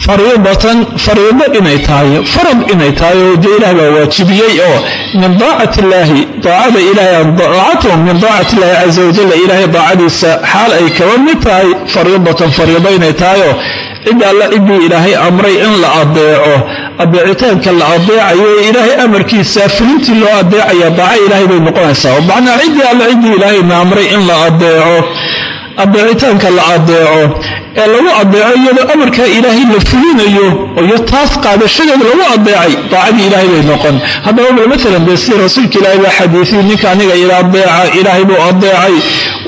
fariidatan fariido inay tahay farad inay tahay oo dee ilaah baa waajibiyey oo min daacat illaahi daacada ilahay daacatahum min daacati illaahi casa wajalla ilaahay daacadiisa xaal ay kaba mid tahay fariidatan fariido inay tahayoo cid alla ciddii ilaahay amray in la adeeco adeecitaanka la adeecayo ee ilaahay amarkiisa fulintii loo adeecaya daaco ilaahay bay noqonaysaa. Oo macnaa ciddii alla ciddii ilaahayna amray in la adeeco adeecitaanka la adeeco ee lagu adeeco iyadoo amarkaa ilaahay la fulinayo iyo taas qaadashadeeda lagu adeecay daacadii ilaahay bay noqon. Haddaba bal maalan dee si rasuulka ilaahay baa xadiisiy ninka aniga ila adeeca ilaahay buu adeecay.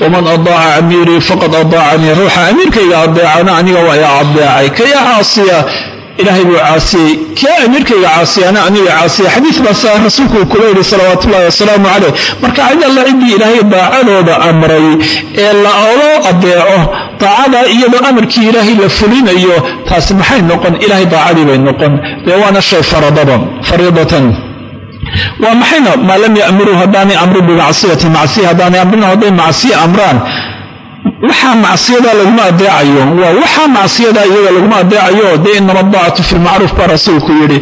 Waman adaaca amiirii faqad adaacanii ruuxa amiirkayga adeecana aniga waa yaa adeecay. Kaya caasiya ilaahay buu caasiyey. Kee amiirkayga caasiyana aniga caasiya. Xadiis baasaa rasuulku uu kula yidhi salawaat ullahi wasalaamu caleyh marka cid alla ciddii ilaahay daacadooda amray ee loo adeeco daacadaa iyadoo amarkii ilaahay la fulinayo taasi maxay noqon? Ilaahay daacadii bay noqon. Dee waana shay faradaba fariidatan. Waa maxayna maa lam yamuruu haddaanay amrin bimacsiyati macsiya haddaanay amrin hadday macsiya amraan waxaa macsiyadaa laguma adeecayo waa waxaa macsiyadaa iyaga laguma adeecayo dee inama daacatu fi lmacruuf baa rasuulku yidhi.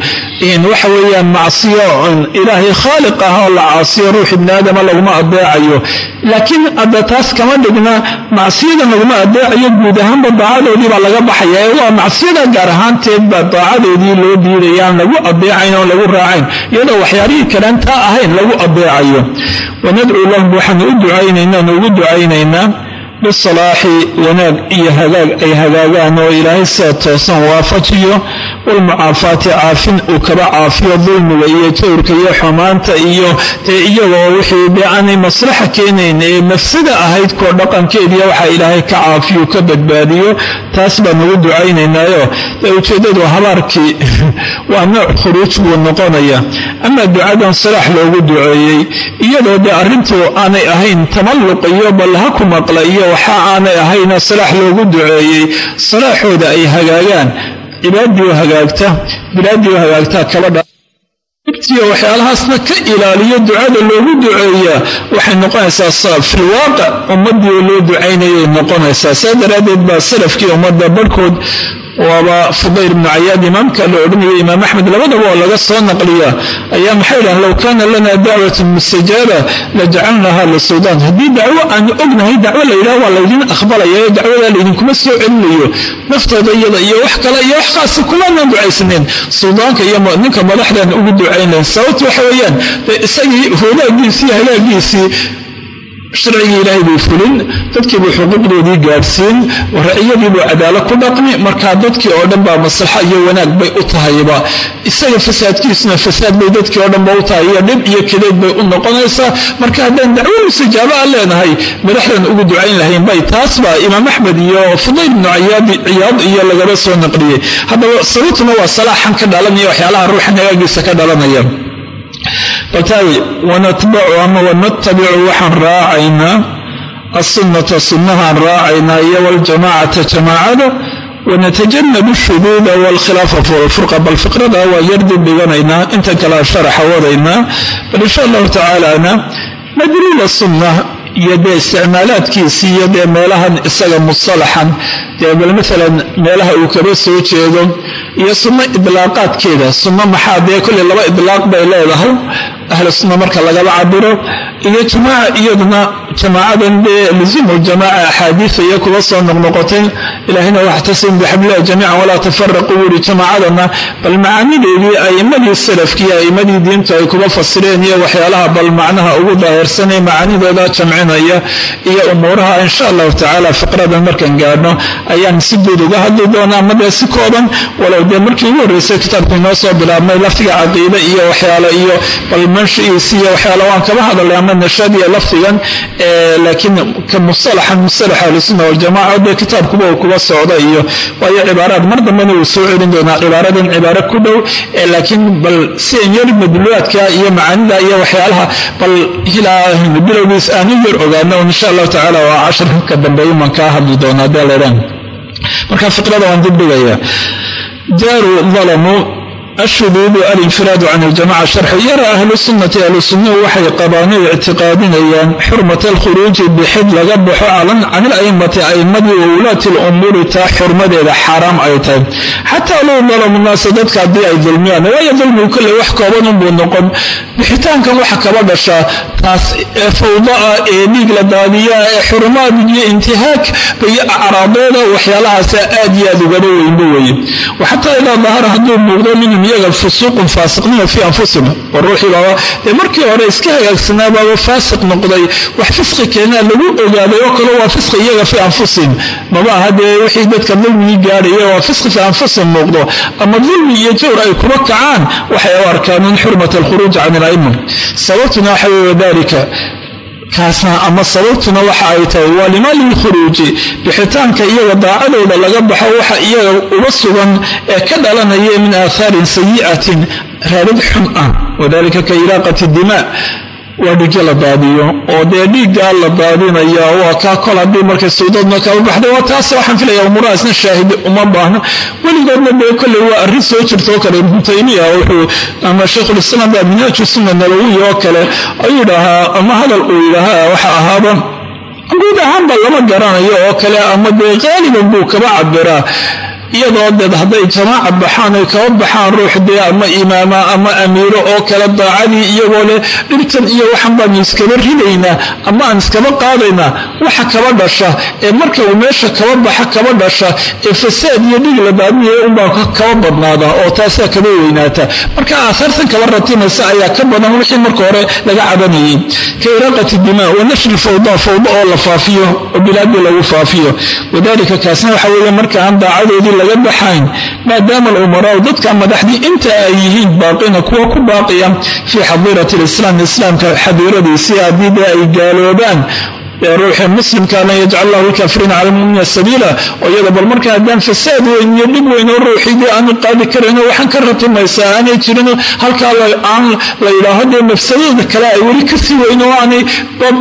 Waxa weeyaan macsiyo ilaahay khaaliq ah oo la caasiyo ruux ibni aadama laguma adeecayo laakiin hadda taas kama dhigna macsiyadan laguma adeecayo guud ahaanba daacadoodii baa laga baxaya. Ee waa macsiyada gaar ahaanteed baa daacadoodii loo diidayaan lagu adeecayn oon lagu raacayn iyadoo waxyaalihii kaleen taa ahayn lagu adeecayo wanadcuu lahum waxaanu u ducaynaynaan ugu ducaynaynaa bisalaaxi wanaag iyo hagaag ay hagaagaan oo ilaahay sida toosan waafajiyo walmucaafaati caafin uu kaba caafiyo dulmiga iyo jawrka iyo xumaanta iyo iyagoo wixii dee aanay maslaxa keenayn ee mafsada ahayd koo dhaqankeediya waxa ilaahay ka caafiyo ka badbaadiyo. Taas baan ugu ducaynaynaayo. Dee ujeeddadu habaarkii *laughs* waa nooc khuruuj buu noqonaya. Ama ducadan salaax loogu duceeyey. Iyadoo dee arrintu aanay ahayn tamalluq iyo bal ha ku maqla iyo waxa aanay ahayna salaax loogu duceeyey salaaxooda ay hagaagaan cibaadii hagaagta. Bilaadii hagaagta kala ibtiyo waxyaalahaasna ka ilaaliyo ducada loogu duceeyaa. Waxay noqonaysaa filwaaqic ummadii loo ducaynayay noqonaysaa. Saa daraaddeed baa salafkii ummadda barhkood waaba fudayl ibnu cayaad imaamka la odhanaya imaam axmed labadaba oo laga soo naqliya. Ayaa maxay dhahan low kaana lana dacwatun mustajaaba lajacalnaha lisudaan haddii dacwo aanu ognahay dacwo la yidhaha waa laydin aqbalaya ee dacwadaa laydinkuma soo celinayo. Naftooda iyada iyo wax kale iyo wax khaasa kumaanaan ducaysanayn suudaanka iyo ninka madaxdan ugu ducaynayn sababta waxa weeyaan isagii hoolaagiisii hagaagiisii sharcigii ilaahay buu fulin dadkiibuu xuquuqdoodii gaadhsiin raciyadiibuu cadaalo ku dhaqmi markaa dadkii oo dhan baa maslaxa iyo wanaag bay u tahayba isaga fasaadkiisuna fasaad bay dadkii oo dhanba u tahay iyo dhib iyo kadeed bay u noqonaysaa marka haddaan dacwo mustajaaba aan leenahay madaxdan ugu ducayn lahayn bay taas baa imaam axmed iyo fudayl ibnu ciyaad iyo lagaba soo naqliyey. Haddaba sababtuna waa salaaxan ka dhalanaya waxyaalaha ruuxan hagaagiisa ka dhalanaya ama wanatabicu waxaan raacaynaa alsunnata sunnahaan raacaynaa iyo waljamaacata jamaacada wanatajannabu shuduuda waalkhilaafa furqa bal fiqrada waa yardi dhiganaynaa inta kale sharaxa wadaynaa bal insha allahu tacaalana madluula sunna iyo dee isticmaalaadkiisii iyo dee meelahan isaga musalaxan bal maalan meelaha uu kaba soo jeedo iyo sunno idlaaqaadkeeda sunno maxaa dee kolley laba idlaaq bay leedahay? Ahlu sunna marka lagaba cabiro iyo jamaaca iyaduna jamaacadan dee lusumu jamaaca axaadiisa iyo kuba soo noqnoqotay ilaahina waxtasim bixablilah jamiican walaa tafaraquu wuuri jamaacadana. Bal macaanideedii a'imadii salafkiiyo a'immadii diintu ay kuba fasireen iyo waxyaalaha bal macnaha ugu daahirsanay macaanidooda jamcinaya iyo umuuraha insha allahu tacaala fiqradan markaan gaadhno ayaan si guud uga hadli doonaa ama dee si kooban? Walow dee markii ugu horreysay kitaabku inoo soo bilaabmay laftiga caqiide iyo waxyaale iyo bal manshigiisi iyo waxyaala waan kaba hadalay ama nashadiya lafdigan laakiin ka musalaxan musalaxa ahlusunna waljamaca dee kitaabkuba uu kuba socda iyo waayo cibaaraad mar dambena uu soo celin doonaa. Cibaaradan cibaaro ku dhow laakiin bal si an yar madluwaadka iyo macaanida iyo waxyaalaha bal ilaa bilowgiis aanu yar ogaano insha allahu tacala waa casharka ka dambeeya maan kaa hadli doonaa deeladhan marka fiqrada waan dibdhigaya jaaru dalamu ashuduudu alinfiraadu can aljamaca sharxi yara ahlu sunnati ahlu sunnuhu waxay qabaan o ictiqaadinayaan xurmata alkhuruuji bixid laga baxo can ila'immati a'immadii wa wulaati lumuuri taa xurmadeeda xaaraam ay tahay xataa low dalamu naasa dadka haddii ay dulmiyaan waayo dulmigu kolley wax kooban unbuu noqon bixitaankan waxa kaba dhashaa taas ee fawdaa ee dhiig la daadiyaa ee xurumaad iyo intihaak iyo iyaga fusuuqun faasiqnima fii anfusihim. Oo ruuxii baaba dee markii hore iska hagaagsanaa baaba faasiq noqday. Wax fisqi keenaa lagu ogaaday oo kale waa fisqi iyaga fii anfusihim. Maba aha dee wixii dadka dulmigii gaadhaya waa fisqi fii anfusihim muuqdo. Ama dulmi iyo jawr ay kuba kacaan waxay u arkaan min xurmat alkhuruuj can ila'ima sababtuna waxa weeye dalika kaasna ama sababtuna waxa ay tahay waa lima lilkhuruuji bixitaanka iyaga daacadooda laga baxo waxa iyaga uga sugan ee ka dhalanaya min aahaarin sayi'atin raadad xun ah wadalika ka iraaqati dimaa waa dhiigga la daadiyo oo dee dhiiggaa la daadinaya waa kaa kol markay sawdoodna kaba baxday waa taas waxaan filaya umurahaasna shaahid uma baahno weligoodna dee kolley waa arrin soo jirta kale ibnu wuxuu ama shaykhulislaam baa minhaaju sunna nabawiya oo kale ayuu dhahaa ama hadal uu yidhaahaa waxa ahaaba guud ahaanba lama garanayo oo kale ama dee qaaliban buu kaba cabiraa iyadoo deed hadday jamaaca baxaan ay kaba baxaan ruux ama imaama ama amiiro oo kale daacadii iyagoo leh dhibtan iyo waxan baanu iskaba ridaynaa ama aan iskaba qaadaynaa. Waxa kaba dhasha ee marka uu meesha kaba baxa kaba dhasha ee fasaad iyo dhig la daadinaya unbaa kaba badnaada oo taasaa kaba weynaata. Marka aahaartan kaba ratimaysa ayaa ka badan wixii marka hore laga cabanayay ka dimaa wa fawda fawda oo la faafiyo oo bilaadii lagu faafiyo. Wadalika kaasna waxa weeye marka daacadoodii laga baxayn maadaama alumaraau dadka madaxdii inta ay yihiin baaqina kuwa ku baaqiya fii xadiirati lislaam islaamka xadiiradiisii haddii dee ay gaaloobaan ruuxii muslimka lan yajcal lahu lkaafiriina cala lmuminiina sabiila oo iyada bal marka haddaan fasaad weyn iyo dhib weyn oo ruuxii dee aanu qaadi karayno waxaan ka ratimaysaa aanay jirin halkaa aan la yidhaaho dee mafsadada kale ay weli ka sii weyn oo aanay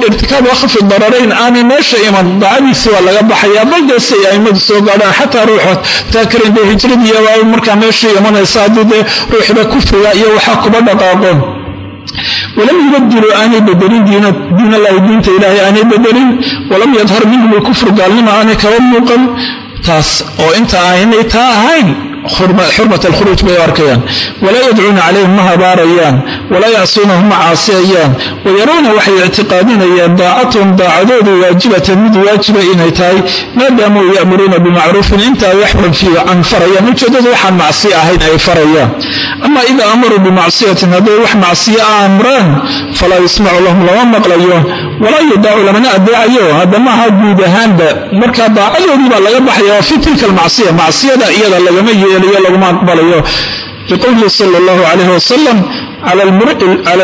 irtikaab akhafi dararayn aanay meesha iman dacadiisi waa laga baxayaa baldeese ay aimadu soo gaadhaan xataa ruuxa taakarayn dee hijradiiya markaa meeshii imanaysa haddii dee ruuxda kufriga iyo waxaa kuba dhaqaaqoon walam yubadiluu aanay bedelin diin allahi diinta ilaahay aanay bedelin walam yadhar minhum alkufru gaalnima aanay kaba muuqan taas oo inta aanay taa ahayn xurmat alkhuruuj bay arkayaan. Walaa yadcuuna calayhim ma habaarayaan walaa yacsuunahum ma caasiyayaan wayarawna waxay ictiqaadinayaan daacatuhum daacadoodu waajibatan mid waajiba inay tahay maadaamuu ya'muruuna bimacruufin intaa yaxrum fiican farayaan ujeeddadu waxaan macsiyo ahayn ay farayaan. Ama idaa amaruu bimacsiyatin hadday wax macsiyo a amraan falaa yusmacu lahum lama maqlayo. Walaa yudaacu lamana adeecayo haddamaha guud ahaanba. Markaa daacadoodii baa laga baxaya waa fi tilka almacsiya macsiyada iyada lagama yeelayo laguma aqbalayo. Liqowlihi sala allahu calayh wasalam cala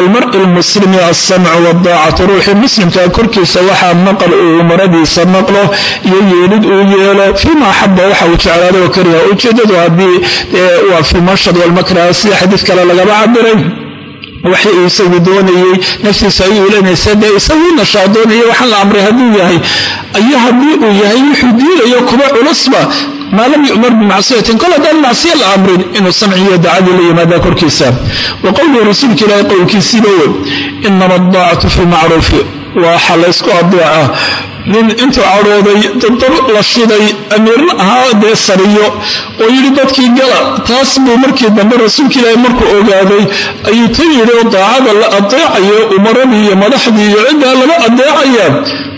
almar'i almuslimi alsamcu waadaacatu ruuxii muslimkaa korkiisa waxaa maqal uu maradiisa maqlo iyo yeelid uu yeelo. Fiima axaba waxa uu jeclaado oo kariha ujeeddadu haddii waa fi mashad walmakraha sida xadiid kale lagaba cabiray waxi uu isagu doonayey naftiisa ayuu ilanaysa dee isaguu nashaadoonaya waxaan la amray hadduu yahay. Ayo haddii uu yahay wuxuu diilayo kuba culusba maa lam yu'mar bimacsiyatin kol haddaan macsiya la amrin inuu samciyo dacadii la yimaada korkiisa. Wa qowluhu rasuulka ilaahi qowlkiisiiba wey inama adaacatu fi lmacruufi waxa laysku adeeca nin intuu cadhooday dabdab la shiday amiirna ahaa dee sariyo. Oo yidhi dadkii gala taas buu markii dambe rasuulka ilaahi markuu ogaaday. Ayuu ta yidhi oo daacada la adeecayo umaradii iyo madaxdii iyo ciddaa laga adeecaya.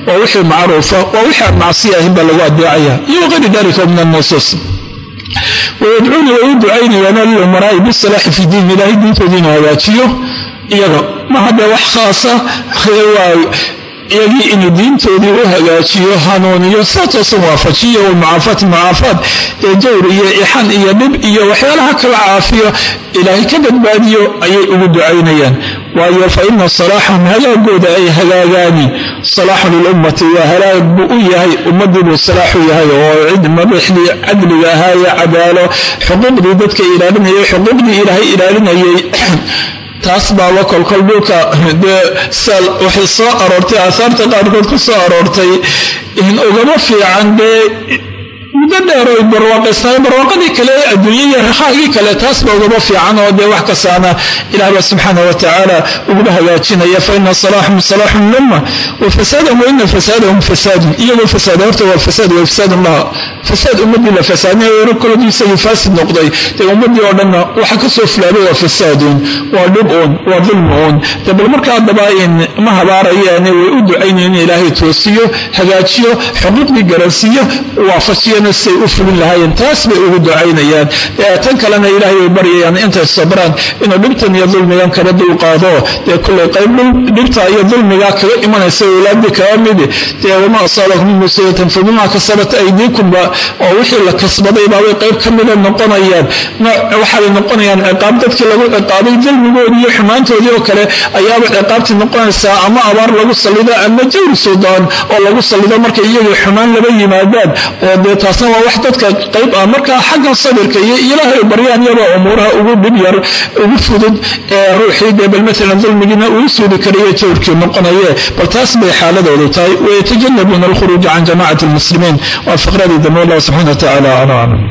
Waa wixii macruufa waa wixii macsiya baa lagu adeecaya. Iyo waqayri dalika min alnusuus wayadcuuna way u ducaynayaana lilumaraa'i bisalaaxi fi diin ilaahay diintoodii hagaajiyo iyaga maha dee wax khaasa? Waa iyagii inuu diintoodii u hagaajiyo hanuuniyo saa toosan waafajiyo walmucaafaat mucaafaat ee jawr iyo ixan iyo dhib iyo waxyaalaha kala caafiyo ilaahay ka badbaadiyo ayay ugu ducaynayaan. Waayo fa ina salaaxahum halaagooda ay hagaagaani salaaxun lilummati waa halaag buu u yahay ummadii buu salaaxu yahay oo cid madaxdii cadliga ahaa ee cadaalo. Xuquuqdii dadka ilaalinayay xuquuqdii ilaahay ilaalinayay *clears throat* taas baaba kolkol dhulka. Dee saal waxay soo aroortay aahaarta qaarkood ku soo aroortay. Ugama fiican dee muddo dheer oy barwaaqaysnaayeen barwaaqadii kale ee adduunya iyo rakhaagii kale taas ba ugama fiican oo dee wax kastaana ilah ba subxaana wa tacaala uguma hagaajinaya. Fa ina salaaxum salaaxun lumma wa fasaadahum wa ina fasaadahum fasaadun. Iyagoo fasaada horta waa fasaad wa ifsaadun laha. Fasaad ummadii la fasaadinayo oro koladii isagii faasid noqday dee ummadii oo dhanna waxa ka soo fulaaday waa fasaaduun waa dhib uun waa dulmi uun de bal marka haddaba in ma habaarayaane way u ducaynayen in ilaahay toosiyo hagaajiyo xuquuqdii garansiiyo waafajiyana siay u fulin lahaayeen taas bay ugu ducaynayaan. Tan kalena ilaahay bay baryayaan intay sabraan inuu dhibtan iyo dulmigan kala dulqaado dee kullay qayb dhibta iyo dulmiga kaga imanaysa walaadii kaga midi. Dee wama asaabakum min musiibatan fabimaa kasabat aydiikumba oo wixii la kasbaday baabay qayb ka mida noqonayaan. Waxaabay noqonayaan ciqaab dadkii lagu ciqaabay dulmigoodii iyo xumaantoodii oo kale ayaaba ciqaabtii noqonaysaa ama abaar lagu sallido ama jawri suldaan oo lagu sallido markay iyagii xumaan laba yimaadaan. Oo dee taasna waa wax dadka qayb ah marka xagga sabirka iyo ilaahay baryaan yaba umuuraha ugu dhib yar ugu fudud ee ruuxii dee bal maalan dulmigiina uu suudi karayo jawrkii noqonaye bal taas bay xaaladoodu tahay wayatajannabuuna alkhuruuja can jamacati lmuslimiin waa fiqradii dambe allah subxana wa tacala ala aclam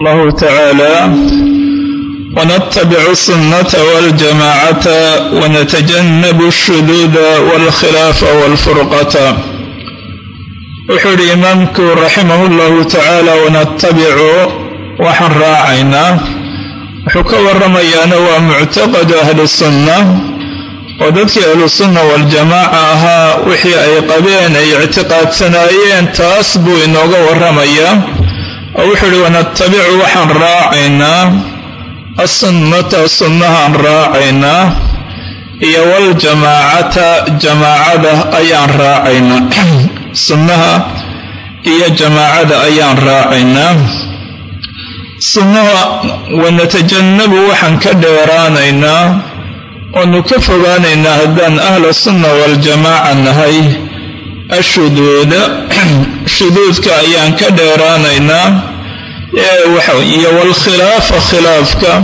allahu tacaala ونتبع السنة والجماعة ونتجنب الشذوذ والخلاف والفرقة wuxuu ihi imaamku raximah llahu tacaala wanatabicu waxaan raacaynaa. Wuxuu ka waramayaana waa muctaqadu ahlisunna oo dadkii ahlusunna waljamaaca ahaa wixii ay qabeen ay ictiqaadsanaayeen taas buu inooga waramayaa oo wuxuu ihi wanatabicu waxaan raacaynaa. Assunnata sunnahaan raacaynaa. Iyo waljamaacata jamaacada ayaan raacaynaa *clears throat* sunnaha iyo jamaacada ayaan raacaynaa. Sunnaha wanatajannabu waxaan ka dheeraanaynaa oonu ka fogaanaynaa haddaan ahla sunna waljamaaca nahay ashuduuda *clears throat* shuduudka ayaan ka dheeraanaynaa iyo waalkhilaafa khilaafka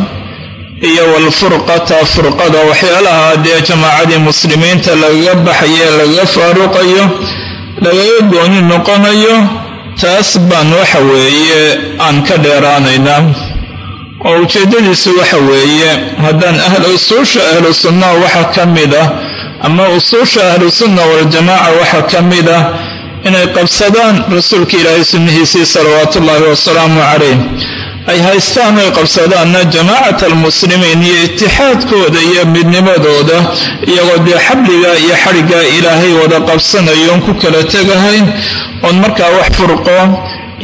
iyo waalfurqata furqada waxyaalaha dee jamaacadii muslimiinta lagaga baxaye lagaga faaruqayo lagaga gooni noqonayo taas baan waxa weeye aan ka dheeraanaynaa oo ujeeddadiisu waxa weeye haddaan ahl usuusha ahlu sunnaha waxa ka mid ah ama usuusha ahlusunna waljamaaca waxa ka mid ah inay qabsadaan rasuulka ilaahay sunnihiisii salawaatu ullaahi wasalaamu calayh ay haystaan ay qabsadaanna jamaacat almuslimiin iyo itixaadkooda iyo midnimadooda iyagoo dee xabliga iyo xadhigga ilaahay wada qabsanayoon ku kala tegahayn oon markaa wax furqo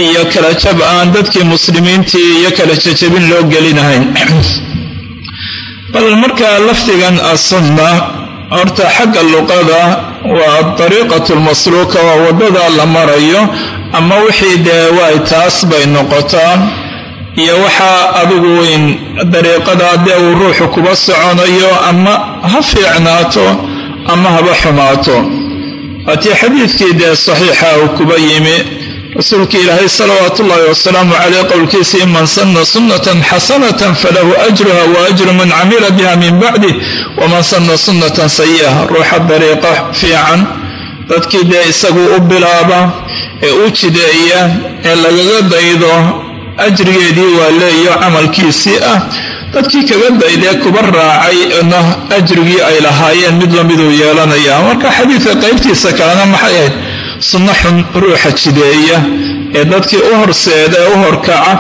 iyo kala jab aan dadkii muslimiintii iyo kala jajabin loo gelinahayn. *clears throat* Bal markaa lafdigan asunna horta xagga luqada waa adariiqatu lmasluuka waa waddada la marayo ama wixii dee waay taas bay noqotaa iyo waxaa adigu weyn dariiqada dee uu ruuxu kuba soconayo ama ha fiicnaato ama haba xumaato. Waatii xadiidkii dee saxiixa uu kuba yimi rasuulka ilaahay salawaatu ullaahi wasalaamu caleyh qowlkiisii man sanna sunnatan xasanatan falahu ajruha wa ajru man camila biha min bacdih waman sanna sunnatan sayi'a ruuxa dariiqa fiican dadkii dee isagu u bilaaba ee u jideeya ee lagaga daydo ajrigeedii waa leeyo camalkiisii ah. Dadkii kaga daydee kuba raacay na ajrigii ay lahaayeen mid lamiduu yeelanaya. Marka xadiidka qaybtiisa kalena maxay ahayd? Sunno xun ruuxa jideeya ee dadkii u horseeda ee u horkaca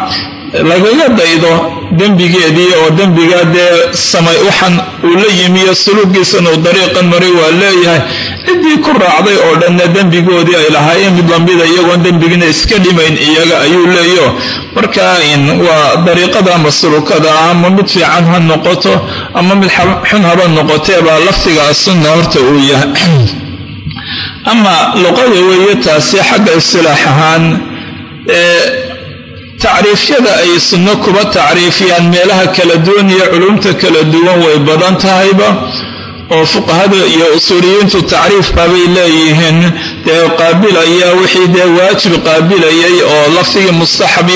lagaga daydo dembigeedii oo dembiga dee samay waxan uu la yimiyo suluugiisana uu dariiqan maray waa leeyahay. Ciddii ku raacday oo dhanna dembigoodii ay lahaayeen mid lamida iyagoon dembigina iska dhimayn iyaga ayuu leeyo. Marka waa dariiqada masluukada ah ama mid fiican ha noqoto ama mid xun haba noqotee baa lafdiga sunna horta uu yahay. Ama luqada weeye taasi xagga istilaax ahaan tacriifyada ay sunno kuba tacriifiyaan meelaha kala duwan iyo culumta kala duwan way badan tahayba oo fuqahada iyo usuuliyiintu tacriif baabay leeyihiin. Dee qaabilaya wixii dee waajib qaabilayay oo lafdigii mustaxab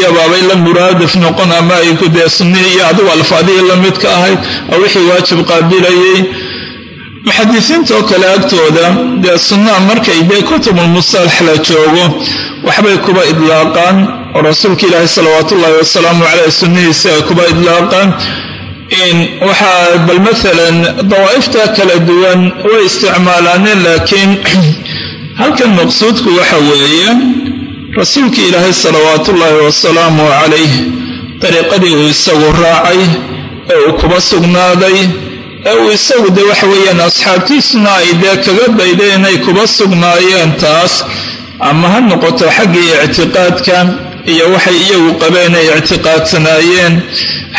la muraadif noqon ama ay dee sunni iyo adigu alfaadihii la midka ahayd oo wixii waajib qaabilayay muxadisiinta oo kale agtooda dee sunnaha markay dee kutubulmustalax la joogo waxbay kuba idlaaqaan oo rasuulka ilaahi salawaat ullaahi wasalaamu caleyh sunnihiisi ay kuba idlaaqaan. Waxaa bal maalan dawaa'ifta kala duwan way isticmaalaaneen laakiin *clears throat* halkan maqsuudku waxa weeye rasuulka ilaahay salawaatullaahi wasalaamu calayh dariiqadii uu isagu raacay ee uu kuba sugnaaday uu isagu dee waxa weeyaan asxaabtiisuna ay dee kaga daydeen inay kuba sugnaayeen taas. Ama ha noqoto xaggii ictiqaadka iyo waxay iyagu qabeen ay ictiqaadsanaayeen.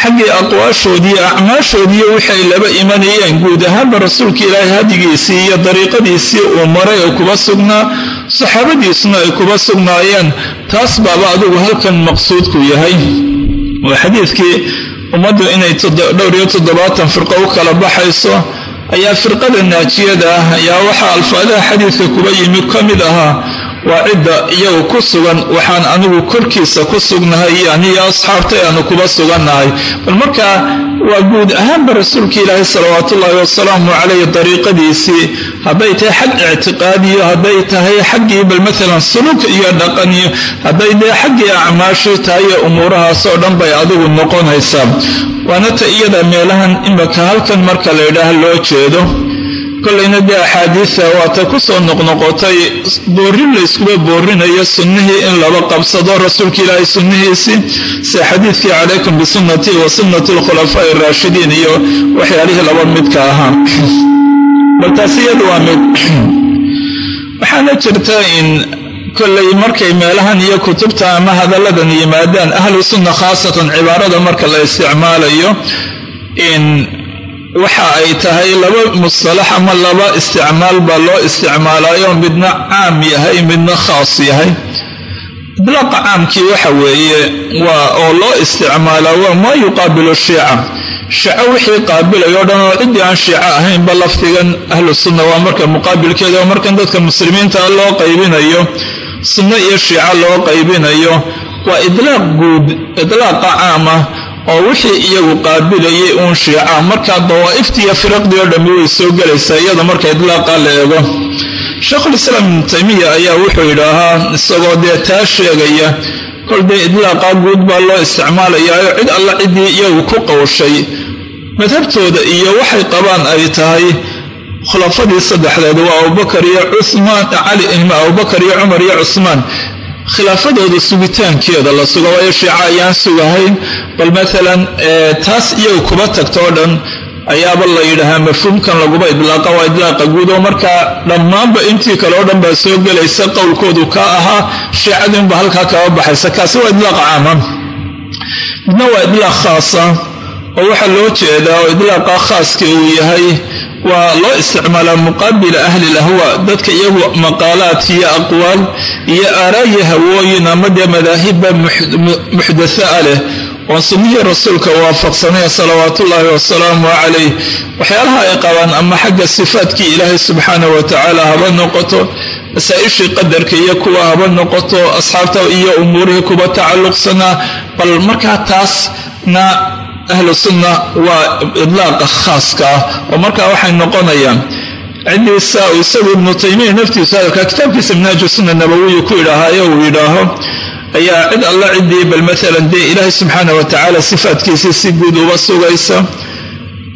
Xaggii aqwaashoodii acmaashoodiiyo waxay laba imanayeen guud ahaanba rasuulka ilaahay hadigiisii iyo dariiqadiisii uu maray oo kuba sugnaa saxaabadiisuna ay kuba sugnaayeen. Taas baaba adigu halkan maqsuudku yahay. Waa xadiidkii ummaddu inay dhowr iyo toddobaatan firqo u kala baxayso ayaa firqada naajiyada ah ayaa waxaa alfaadaha xadiidka kuba yimi ka mid ahaa waa cidda iyagu ku sugan waxaan anigu korkiisa ku sugnahay iyo aniyo asxaabtay aanu kuba sugannahay. Bal markaa waa guud ahaanba rasuulka ilaahi salawaatuullaahi wasalaamu caleyh dariiqadiisii hadday tahay xag ictiqaadiyo hadday tahay xaggii bal maalan suluuk iyo dhaqan iyo hadday dee xaggii acmaashii tahay iyo umuurahaasoo dhan bay adigu noqonaysaa. Waana ta iyada meelahan imaka halkan marka la yidhaah loo jeedo kollayna dee axaadiisa waata ku soo noqnoqotay boorin layskuba boorinayo sunnihii in laba qabsado rasuulka ilaahay sunnihiisii sida xadiidkii calaykum bisunnatii wa sunnati alkhulafaa'i araashidiin iyo waxyaalihii laba midka ahaa bal taasi iyadu waa mid. Waxaana jirta in kollay markay meelahan iyo kutubta ama hadalladan yimaadaan ahlu sunna khaasatan cibaarada marka la isticmaalayo in waxa ay tahay laba mustalax ama laba isticmaal baa loo isticmaalayo midna caam yahay midna khaas yahay. Idlaaqa caamkii waxa weeye waa oo loo isticmaalaa waa maa yuqaabilu shiica. Shico wixii qaabilay o dhan oo ciddii aan shiico ahaynba lafdigan ahlu sunna waa marka muqaabilkeeda oo markan dadka muslimiinta loo qaybinayo sunno iyo shiico loo qaybinayo waa idlaaq guud idlaaqa caama oo wixii iyagu qaabilayay uun shiica markaa dawaa'iftii iyo firaqdii oo dhammi way soo gelaysaa iyada marka idlaaqa la eego. Sheikhulislaam ibnu taymiya ayaa wuxuu yidhaahaa isagoo dee taa sheegaya kol dee idlaaqa guud baa loo isticmaalayaa cid alla ciddii iyagu ku qowshay madhabtooda iyo waxay qabaan ay tahay khulafadii saddexdeed waa abubakar iyo cumaan cali abubakar iyo cumar iyo cusmaan khilaafadooda sugitaankeeda la suga waayo shiica ayaan sugahayn bal maalan taas iyagu kuba tagto o dhan ayaaba la yidhaahaa mafhuumkan laguba idlaaqa waa idlaaqa guud oo markaa dhammaanba intii kale oo dhan baa soo gelaysa qowlkoodu ka ahaa shiicadiinba halkaa kaba baxaysa kaasi waa idlaaq caama midna waa idlaaq khaasa oo waxaa loo jeedaa oo idlaaqa khaaska uu yahay waa loo isticmaalaa muqaabila ahli lahwa dadka iyagu maqaalaad iyo aqwaal iyo aaraayi hawooyin ama dee madaahibba muxdathaa leh. Oon sunnihii rasuulka waafaqsanay salawaatuullaahi wasalaamu calayh. Waxyaalaha ay qabaan ama xagga sifaadkii ilaahay subxaana wa tacaala haba noqoto masaa-ishii qadarka iyo kuwa haba noqoto asxaabta iyo umuurihii kuba tacalluqsanaa bal markaa taasna ahlu sunna waa idlaaqa khaaska ah oo markaa waxay noqonayaan ciddiisa isagu ibnu taymiya naftiisu hadalka kitaabkiisa minhaaju sunna nabawiyu ku yidhaahaayo uu yidhaaho ayaa cid alla ciddii bal maalan dee ilaahay subxaana wa tacaala sifaadkiisii si guud uba sugaysa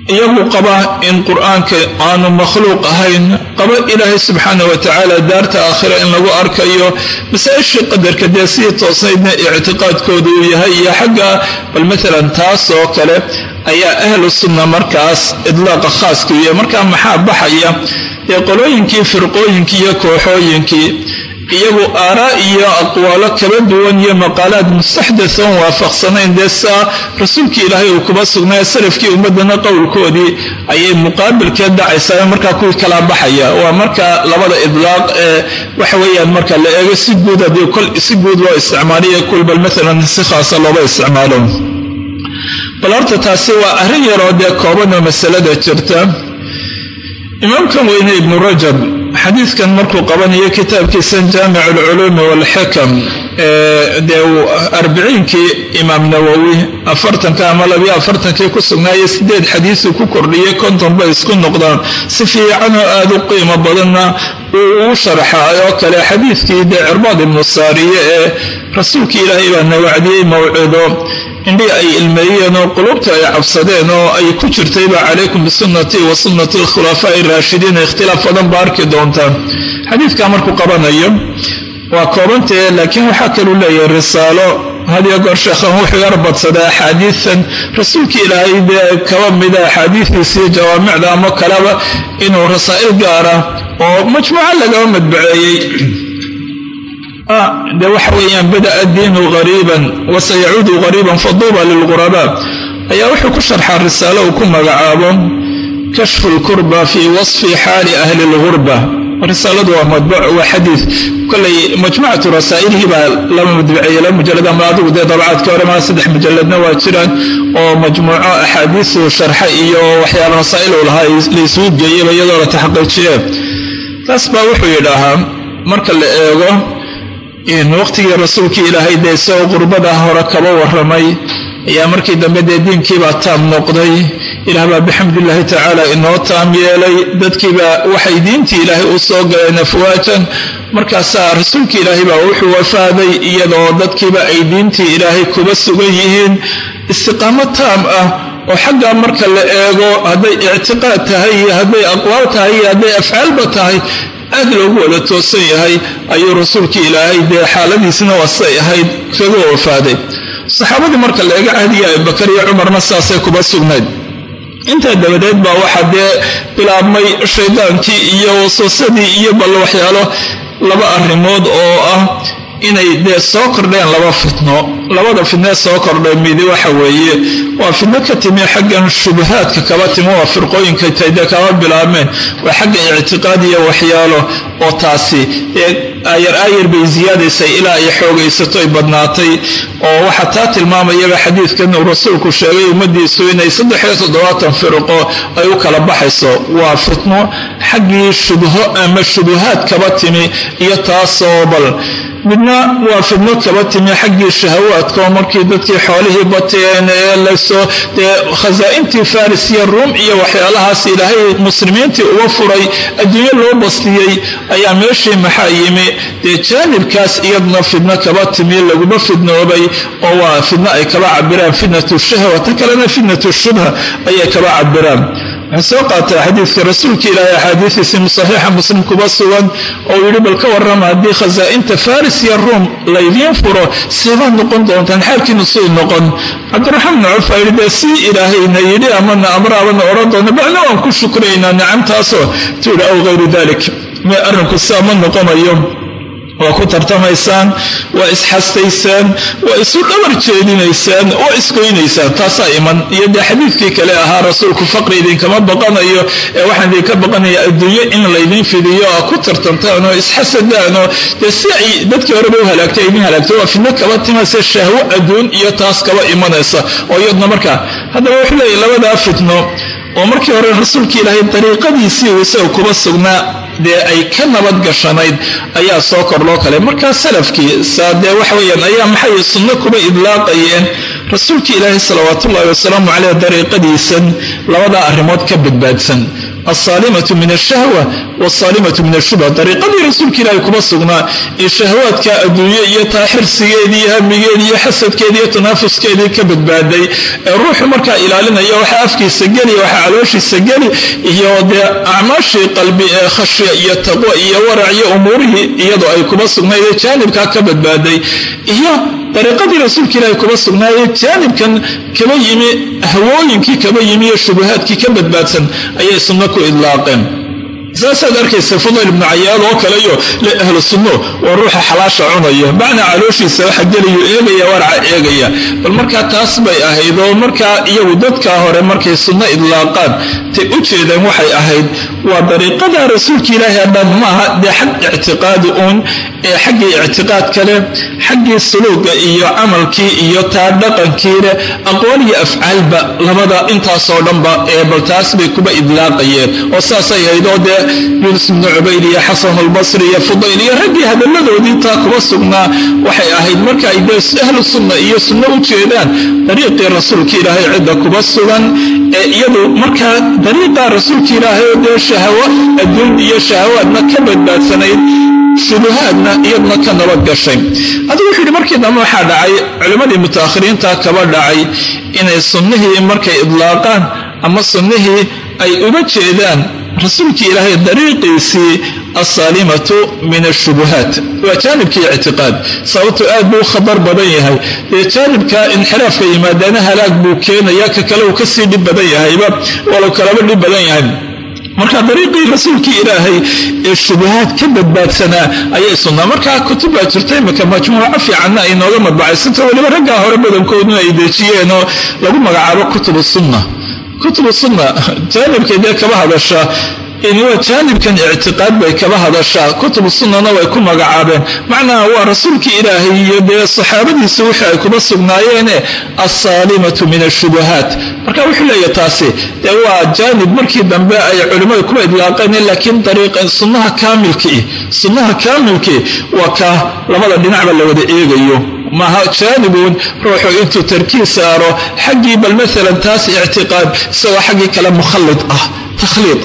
iyagu qaba in qur'aanka aanu makhluuq ahayn qaba ilaahay subxaana wa tacaala daarta aakhira in lagu arkayo masaa-ishii qadarka dee sidii toosnaydna ictiqaadkooda uu yahay iyo xagga bal maalan taas oo kale ayaa ahlu sunna markaas idlaaqa yahay markaa maxaa baxaya? Dee qolooyinkii firqooyinkii iyo kooxooyinkii iyagu aaraa iyo aqwaalo kala duwan iyo maqaalaad mustaxdathan waafaqsanayn dee rasuulkii ilaahay uu kuba sugnaa salafkii ummadana qowlkoodii ayay muqaabilkeed dhacaysaa markaa kuwii kala baxaya. Waa marka labada idlaaq ee waxa weeyaan marka la eego si guud haddii kol si guud loo isticmaaliyo. Kul bal maalan si khaasa looba isticmaalo. Bal horta taasi waa arrin yaroo dee koobanoo masalada jirta. Imaamkan weyne ibnu rajab xadiidkan markuu qabanayo kitaabkiisan jaamic alculuumi waalxikam dee arbiciinkii imaam nawowi afartanka ama labiyo afartankii ku sugnaaye sideed xadiisuu ku kordhiyey konton isku noqdaan. Si fiicanoo aada u qiimo badanna uu u sharxaay oo kale xadiidkii dee cirbaad ibnu saariye ee rasuulkii ilaahay baa na wacdiyey mawcido indhii ay ilmeeyeen oo qulubta ay cabsadeen oo ay ku jirtayba calaykum bisunnatii wa sunnati alkhulafaa'i raashidiina ikhtilaaf badan ba arki doontaan. Xadiidkaa markuu qabanayo waa koobantee laakiin waxaa kaluu leeyahay risaalo. Hadiyo goor sheekhan wuxuu yar badsadaa axaadiidan rasuulkii ilaahay dee kaba mida axaadiidiisii jawaamicda ama kaleba inuu rasaa'il gaara oo majmuuco lagaba madbaceeyey de waxa weeyaan bada'a diinu qariiban wasayacuudu qariiban faduuba lilqurabaa ayaa wuxuu ku sharxaa risaalo uu ku magacaabo kashfu lkurba fii wasfi xaali ahli lgurba risaaladu waa madbuc waa xadiid kolay majmucatu rasaa'ilihii baa laba madbuceeye laba mujalad ama adigu dee dabacaadka hore maa saddex mujalladna waa jiraan oo majmuuco axaadiisu sharxa iyo waxyaala rasaa'il uu lahaa laysuu geeyaba iyadoo la taxqiijiye taas baa wuxuu yidhaahaa marka la eego waqtigii rasuulkii ilaahay dee isagoo qurbada hore kaba waramay ayaa markii dambe dee diinkiibaa taam noqday. Ilaah baa bixamdillaahi tacaala inoo taam yeelay. Dadkiibaa waxay diintii ilaahay u soo galeen afwaajan markaasaa rasuulkii ilaahay baa wuxuu wafaaday iyadoo dadkiiba ay diintii ilaahay kuba sugan yihiin. Istiqaamo taam ah oo xaggaa marka la eego hadday ictiqaad tahay iyo hadday aqwaal tahay iyo hadday afcaalba tahay aad loogu wada toosan yahay ayuu rasuulkii ilaahay dee xaaladiisna wasay ahayd kaga wafaaday saxaabadii marka la eega cahdiga abubakar iyo cumarna saasay kuba sugnayd intaa dabadeed baa waxaa dee bilaabmay shaydaankii iyo waswasadii iyo bal waxyaalo laba arrimood oo ah inay dee soo kordheen laba fitno. Labada fitnee soo kordhay midi waxa weeye waa fitno ka timi xaggan shubahaadka kaba timi waa firqooyinka tayde kaba bilaabmeen waa xagga ictiqaad iyo waxyaalo oo taasi aayar aayar bay siyaadaysay ilaa ay xoogaysato ay badnaatay oo waxaa taa tilmaamayaba xadiidkan uu rasuulku sheegay ummadiisu inay saddexiyo toddobaatan firqo ay u kala baxayso. Waa fitno xaggii shubho ama shubahaad kaba timi iyo taasoo bal midna waa fidno kaba timi xaggii shahawaadka oo markii dadkii xoolihii bateen ee la soo dee khasaa'intii faris iyo ruum iyo waxyaalahaas ilaahay muslimiintii uga furay adduunyo loo bastiyey ayaa meeshii maxaa yimi? Dee jaanibkaas iyaduna fidno kaba timi laguma fidnoobay oo waa fidno ay kaba cabiraan fitnatu shahwa ta kalena fitnatu shubha ayay kaba cabiraan soo qaataa xadiidka rasuulka ilaahay axaadiidiisii saxiixa muslim kuba sugan oo yidhi bal ka warrama haddii khasaa'inta faris iyo ruum laydiin furo seebaad noqon doontaan xaalkiinu suu noqon. Cabdiraxmaan bn cuf aa yidhi dee si ilaahayna yidhi amana amraabana odhan doona bacna waan ku shukraynaa nicamtaasoo tuuhi aw hayru dalik arrinku ma noqonayo waa ku tartamaysaan waa isxastaysaan waa isu dhabar jeedinaysaan waa isgoynaysaan taasaa iman. Iyo dee xadiidkii kale ahaa rasuulku faqri idinkama baqanayo ee waxaan idinka baqanaya adduunyo in laydin fidiyo aa ku tartantaan oo isxasadaan oo dee si ay dadkii horeba u halaagtay idin halaagto waa fidno kaba timaysa shahwo adduun iyo taas kaba imanaysa. Oo iyadna markaa haddaba wuxuu leeyahy labadaa fitno oo markii hore rasuulkii ilaahay dariiqadiisii uu isaga kuba sugnaa dee ay ka nabad gashanayd ayaa soo kor loo kale. Markaa salafkii saa dee waxa weyaan ayaa maxay sunno kuba idlaaqayeen? Rasuulkii ilaahay salawaatuullahi wasalaamu caleyh dariiqadiisan labadaa arrimood ka badbaadsan alsaalimatu min ashahwa walsaalimatu min ashubha dariiqadii rasuulka ilaahay kuma sugnaa ee shahwaadka adduunye iyo taa xirsigeedii iyo hamigeedii iyo xasadkeedii iyo tanaafuskeedii ka badbaaday ee ruuxu markaa ilaalinaya waxa afkiisa geli waxa calooshiisa geli iyo dee acmaashii qalbi ee khashya iyo taqwo iyo warac iyo umuurihii iyadoo ay kuma sugnayd jaanibkaa ka badbaaday iyo dariiqadii rasuulka ilaahay kuma sugnaayee jaanibkan kaba yimi hawooyinkii kaba yimi iyo shubahaadkii ka badbaadsan ayay sunno ku idlaaqeen saasaad arkaysa fudayl ibnu cayaad oo kaleyo le ahlu waa ruuxa xalaasha cunaya macnaa calooshiisa waxa gelayu eegaya waraca eegaya. Bal markaa taas bay ahayd oo markaa iyagu dadkaa hore markay sunno idlaaqaan tay u jeedaan waxay ahayd waa dariiqada rasuulka ilaahi dhan maaha dee xag ictiqaadi uun ee xaggii ictiqaad kale xaggii suluuga iyo camalkii iyo taa dhaqankiile aqwaal iyo afcaalba labada intaasoo dhanba ee bal taas bay kuba idlaaqayeen. Oo saasay ahayd oo dee yuunus ibnu cubayd iyo xasan albasri iyo fudayl iyo raggii hadalladoodii taa kuba sugnaa. Waxay ahayd marka ay dee ahlu sunna iyo sunno u jeedaan dariiqii rasuulka ilaahay cidda kuba sugan ee iyadu markaa dariiqa rasuulka ilaahay dee shahawo adduun iyo shahawaadna ka badbaadsanayd shubuhaadna iyadna ka nabad gashay. Adigu wuxuu yidhi markii dambe waxaa dhacay culimmadii mutaakhiriinta kaba dhacay inay sunnihii markay idlaaqaan ama sunnihii ay uga jeedaan rasuulkii ilaahay dariiqiisii alsaalimatu min ashubuhaat waa jaanibkii ictiqaad. Sababtu aad buu khatar badan yahay. Dee jaanibka inxiraafka yimaadaana halaag buu keenaya ka kale uu ka sii dhib badan yahayba walow kalaba dhib badan yahay. Marka dariiqii rasuulkii ilaahay ee shubahaad ka badbaadsanaa ayay sunnaa markaa kutub baa jirta imika majmuuco fiicanna ay nooga madbacaysanta weliba raggaa hore badankooduna ay dejiyeen oo lagu magacaabo kutubu sunna kutubu sunna jaanibkay dee kaba hadasha waa jaanibkan ictiqaad bay kaba hadashaa kutubu sunnana way ku magacaabeen macnaha waa rasuulkii ilaahay iyo dee saxaabadiisa wixii ay kuba sugnaayeene alsaalimatu min ashubuhaat marka wuxuu leeyahy taasi dee waa jaanib markii dambe ay culimmadu kuba idlaaqeen laakiin sunnaha kaamilkii sunnaha kaamilkii waa ka labada dhinacba la wada eegayo maaha jaanibuun ruuxu intuu tarkiis saaro xaggii bal maalan taas ictiqaad isagoo xaggii kale mukhallid ah takhliid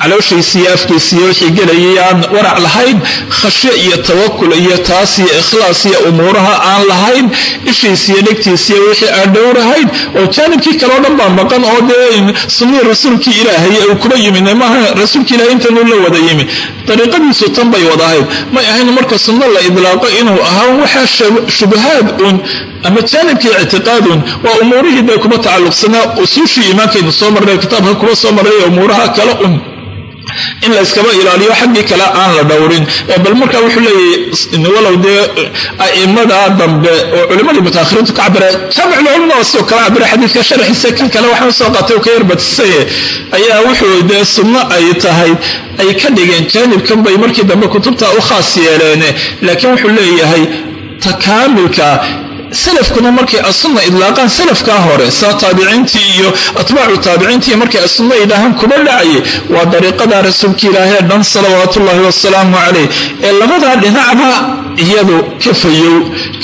calooshiisiiyo afkiisiiyo wixii gelayay aan warac lahayn khashyo iyo tawakul iyo taas iyo umuuraha aan lahayn ishiisiyo dhegtiisiyo wixii aan dhowrahayn oo jaanibkii kaleo dhan baa maqan oo dee sunnii rasuulkii ilaahay uu kuba yimid maaha rasuulkii ilahay intanuu la wada yimi. Dariiqadiisu tan bay wada ahayd. May ahayn marka sunno la idlaaqo inuu ahaa waxaa shubahaad uun ama jaanibkii ictiqaadun waa umuurihii bay kuba tacalluqsanaa usuushii iimaankaynu soo marnay kitaabka kuba soo marnay umuuraha kale un in la yskaba ilaaliyo xaggii kale aan la dhowrin. Bal marka wuxuu leeyahy walow dee a'immada dambe oo culimmadii mutaakhiriintu ka cabira jaamiclculama sidoo kala cabira xadiidka sharaxiisa kan kale waxaan soo qaatay oo ka yarbatisay ayaa wuxuu dee sunno ay tahay ay ka dhigeen jaanibkan bay markii dambe kutubta u khaas yeeleen laakiin wuxuu leeyahay takaamilka salafkuna markay asunna idlaaqaan salafkaa hore saa taabiciintii iyo atbaacu taabiciintii markay asunna idhaahaan kuba dhacayay waa dariiqada rasuulka ilaahee dhan salawaatuullaahi wasalaamu calayh ee labadaa dhinacba iyadu kafayow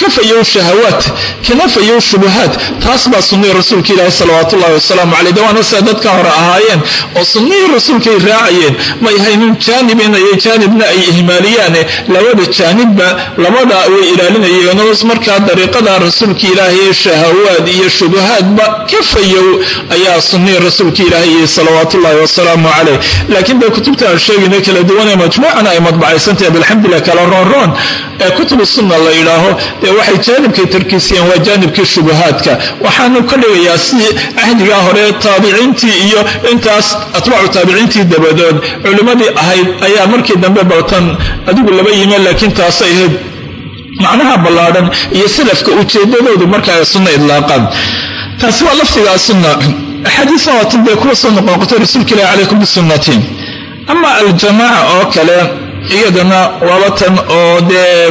kafayow shahawaat kanafayow shubahaat taas baa sunnihii rasuulka ilaahi salawaatuullahi wasalaamu caleyh dawaana sida dadka hore ahaayeen oo sunnihii rasuulkay raacayeen may haynun jaanibin iyo jaanibna ay ihmaaliyaane labada jaanibba labada way ilaalinayeenoo markaa dariiqada rasuulka ilaahay shahawaad iyo shubahaadba kafayow ayaa sunnihii rasuulka ilaahay salawaatuullahi wasalaamu caleyh laakiin dee kutubta aan sheegayna kala duwanee majmuucana ay madbacaysantahay bilxamdulilah kala roonroon ee kutubu sunna la yidhaaho. Dee waxay jaanibkay tarkiisiyeen waa jaanibkii shubahaadka. Waxaanu ka dhigayaa si cahdigaa hore taabiciintii iyo intaas atbaacu taabiciintii dabadood. Culimmadii ahayd ayaa markii dambe baltan adigu laba yimeen laakiin taasay ahayd macnaha ballaadhan iyo salafka ujeedadoodu marka ay sunna idlaaqaan. Taasi waa lafdigaa sunna. Axaadiis waatan dee kuwa soo noqnoqotay rasuulka ilahi calaykum bisunnatiin ama aljamaaca oo kale iyadana waaba tan oo dee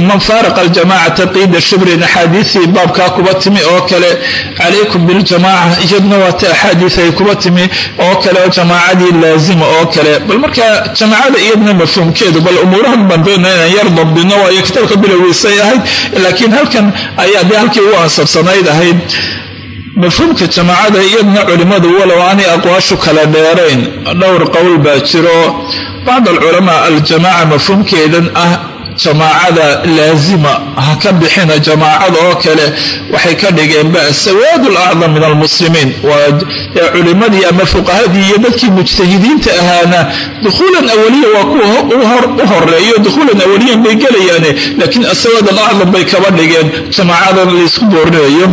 man faaraqa aljamacata qiida shibrin axaadiisii baabkaa kuba timi oo kale calaykum biljamaca iyaduna waata axaadiis ay kuba timi oo kale oo jamaacadii laazima oo kale. Bal marka jamaacada iyaduna mafhuumkeedu bal umuurahan baan doona inaan yar dabdino waayo kitaabka bilowgiisay ahayd laakiin halkan ayaa dee halkii ugu ansabsanayd ahayd mafhuumka jamaacada iyaduna culimmadu walow aanay aqwaashu kala dheerayn dhowr qowl baa jiro. Bacd alculamaa aljamaaca mafhuumkeedan ah jamaacada laazima ha ka bixina jamaacada oo kale waxay ka dhigeen ba sawaad lacdam min almuslimiin waa culimmadii ama fuqahadii iyo dadkii mujtahidiinta ahaana dukhuulan awaliya waa kuwa u horeeyo dukhuulan awaliyan bay gelayaane laakiin asawaad alacdam bay kaba dhigeen jamaacadan laysku boorinayo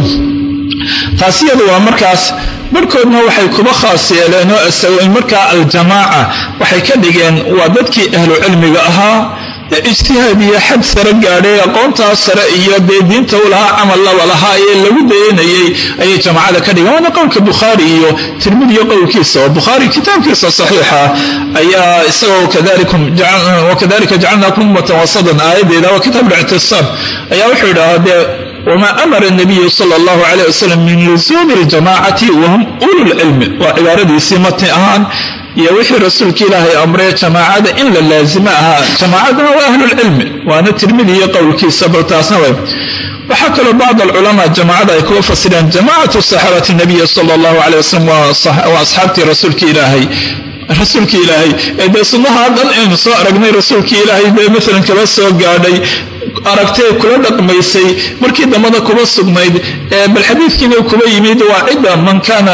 taas iyadu waa markaas barhkoodna waxay kuba khaas yeeleen oo markaa aljamaaca waxay ka dhigeen waa dadkii ahlu cilmiga ahaa ijtihaad iyo xad sare gaadhay aqoontaas sare iyo dee diinta u camal laba lahaa ee lagu dayanayay ayay jamacada ka dhigeen. Waana qowlka bukhaari iyo tirmidiyo qowlkiisa. Oo bukhaari kitaabkiisa saxiixa ayaa isagoo wakadalika jacalnakum ummatan wasadan aayadeeda waa kitaab lictisaam ayaa wuxuu idhahaa dee wma amara nabiyu sal allahu alayh wasalam min lusuumi ljamacati wahum ululcilmi waa cibaaradiisii matni ahaan iyo wixii rasuulka ilaahay amree jamaacada in la laazimo ahaa jamaacaduna waa ahlulcilmi waana tirmidi iyo qowlkiisa bal taasna way waxaa kaloo bacd alculamaa jamaacada ay kuga fasireen jamacatu saxaabati nabiyi sal allahu alay wasalam waa asxaabtii rasuulka ilaahay rasuulka ilaahay ee dee sunnaha dhan aynu soo aragnay rasuulka ilaahay dee maalan kaba soo gaadhay aragtee kula dhaqmaysay markii dambada kuba sugnayd bal xadiidkiina kuba yimid waa cidda man kaana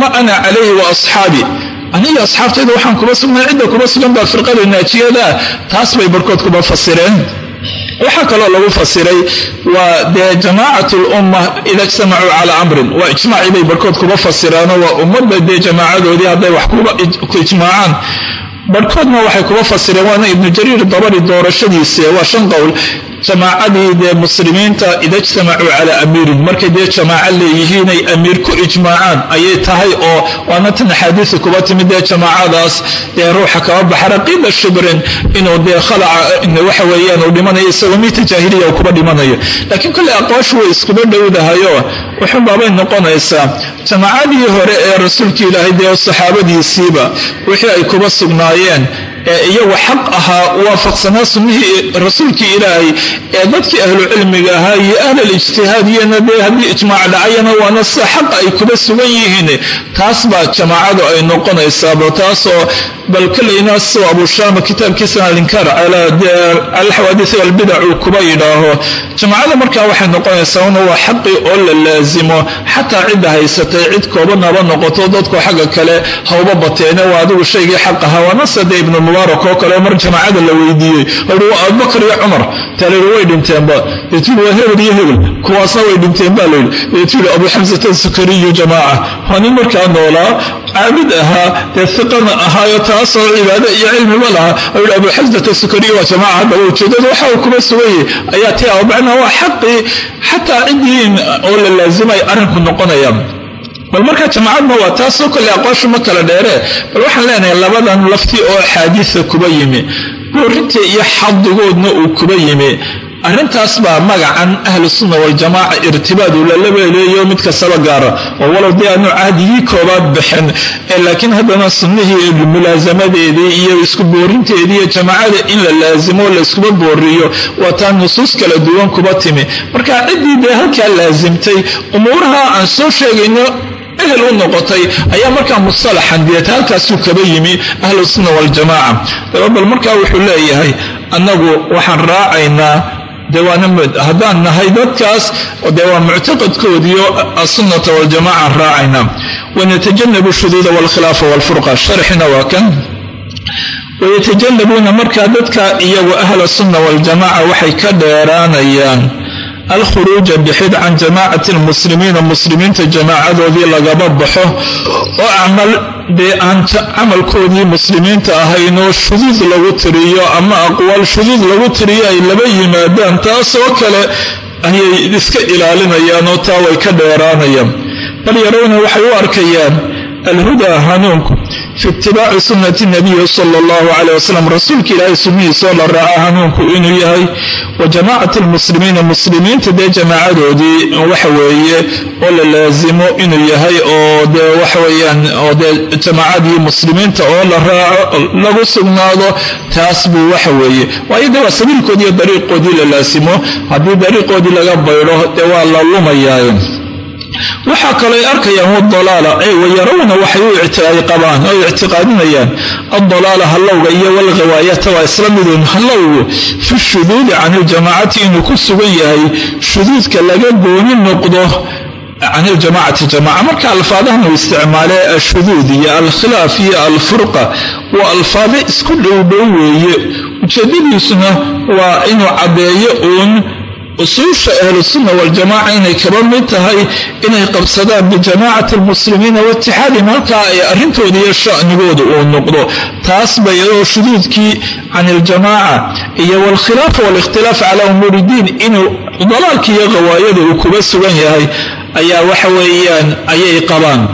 ma ana calayhi wa asxaabi. Aniga asxaabtayda waxaan kuba sugnay cidda kuba sugan baa firqada naajiyada taas bay barhkood kuba fasireen. Waxaa kaloo lagu fasiray waa dee jamaacat lumma ida ijtamacuu calaa amrin. Waa ijmaacii bay barhkood kuba fasiraano waa ummadda dee jamaacadoodii hadday wax ku ijmaacaan barhkoodna waxay kuba fasireen waana ibnu jariir dabari doorashadiisi waa shan qowl jamaacadii dee muslimiinta ida ijtamacuu calaa amiirin. Markay dee jamaaco leeyihiinay amiir ku ijmaacaan ayay tahay oo waana tan axaadiisa kuba timid dee jamaacadaas dee ruuxa kaba baxa raqiida shibrin inuu dee khalaca waxa weeyaan uu dhimanayo isagoo miita jaahiliya uu kuba dhimanayo. Laakiin kolley aqwaashu way iskuba dhowdahayo wuxun baabay noqonaysaa jamaacadii hore ee rasuulka ilaahay dee saxaabadiisiiba wixii ay kuba sugnaayeen ee iyagu xaq ahaa waafaqsanaa sunnihii rasuulkii ilaahay ee dadkii ahlucilmiga ahaa iyo ahlulijtihaad iyana dee haddii ijmaac dhacayana waana sida xaqa ay kuba sugan yihiin taas baa jamaacadu ay noqonaysaaba taasoo bal kolleyna soo abushaama kitaabkiisana alinkaar cala alxawaadiis walbidac uu kuba yidhaaho. Jamaacada markaa waxay noqonaysaa una waa xaqii oo la laasimo xataa cidda haysatay cid koobanaba noqoto dadku xagga kale hauba bateene waa adigu shaygii xaq ahaa waa nasade ibnu mubaarak oo kale mar jamaacada la weydiiyey. Waa abubakar iyo cumar taalayhi way dhinteenba waa hebel iyo hebel. Kuwaasna way dhinteen layidhi deetuli abu xamsata sukariyu jamaaca. Waa nin markaa noolaa caabid ahaa dee iqana ahaayo taasoo cibaado iyo cilmiba lahaa ayuhi abu xamsata sukariyu waa jamaaca haddaba ujeedada waxa kuma suganyay ayaa ti macnaa waa xaqii xataa ciddii oo la laazimay arrinku noqonaya bal markaa jamaacadna waa taasoo kale aqooshu ma kala dheere bal waxaan leenahay labadan lafti oo axaadiisa kuba yimi. Boorinta iyo xadigoodna uu kuba yimi. Arrintaas baa magacan ahlu sunna waljamaaca irtibaad uu lalabeeleeyo mid kastaba gaara. Oo walow dee aanu cahdigii koobaad baxin laakiin haddana sunnihii mulaasamadeedii iyo isku boorinteedii iyo jamaacada in la laasimo la iskuba booriyo waa taa nusuus kala duwan kuba timi. Marka ciddii dee halkaa laasimtay umuuraha aan soo sheegayno ehel u noqotay ayaa markaa musalaxan deeta halkaasuu kaba yimi ahlu sunna waljamaaca daba bal markaa wuxuu leeyahay annagu waxaan raacaynaa haddaan nahay dadkaas dee waa muctaqadkoodiio assunnata waljamaacan raacaynaa. Wanatajannabu shuduuda walkhilaafa walfurqa sharxina waa kan. Wayatajannabuuna markaa dadka iyagu ahla sunna waljamaaca waxay ka dheeraanayaan alkhuruuja bixid can jamaacati lmuslimiina muslimiinta jamaacadoodii lagaba baxo oo acmal dee aan camalkoodii muslimiinta ahaynoo shuduud lagu tiriyo ama aqwaal shuduud lagu tiriyo ay laba yimaadaan taasoo kale ayay iska ilaalinayaan oo taa way ka dheeraanayaan bal yarawna waxay u arkayaan alhudaa hanuunku fi itibaaci sunnati nabiyi sala allahu caleyh wasalam rasuulka ilaahay sunnihiisoo la raaca hanuunku inuu yahay wa jamaacati almuslimiina muslimiinta dee jamaacadoodii waxa weeye oo la laasimo inuu yahay oo dee waxaweyaan oo dee jamaacadii muslimiinta oo la raaco lagu sugnaado taas buu waxa weeye. Waayo dee waa sabiilkoodii iyo dariiqoodii la laasimo haddii dariiqoodii laga baydho dee waa la lumayaaye waxaa kalooy arkayaan wadalaala ay wayarawna waxay u ictiqaadi qabaan oo ictiqaadinayaan. Addalaala hallowga iyo walghawaayata waa isla midun hallowgu fi shuduudi can iljamaacati inuu ku sugan yahay shuduudka laga gooni noqdo can iljamacati jamaca marka alfaadahan uu isticmaalee ashuduud iyo alkhilaaf iyo alfurqa waa alfaado isku dhowdhow weeye. Ujeedadiisuna waa inuu caddeeyo uun usuusha ahlusunna waljamaca inay kaba mid tahay inay qabsadaan bijamaacati almuslimiina waitixaadihim halkaa ay arrintooda iyo sha'nigooda uu noqdo. Taas ba iyadoo shuduudkii can iljamaaca iyo walkhilaafa waalikhtilaaf cala umuuri diin inuu dalaalkii iyo qawaayada uu kuba sugan yahay ayaa waxa weeyaan ayay qabaan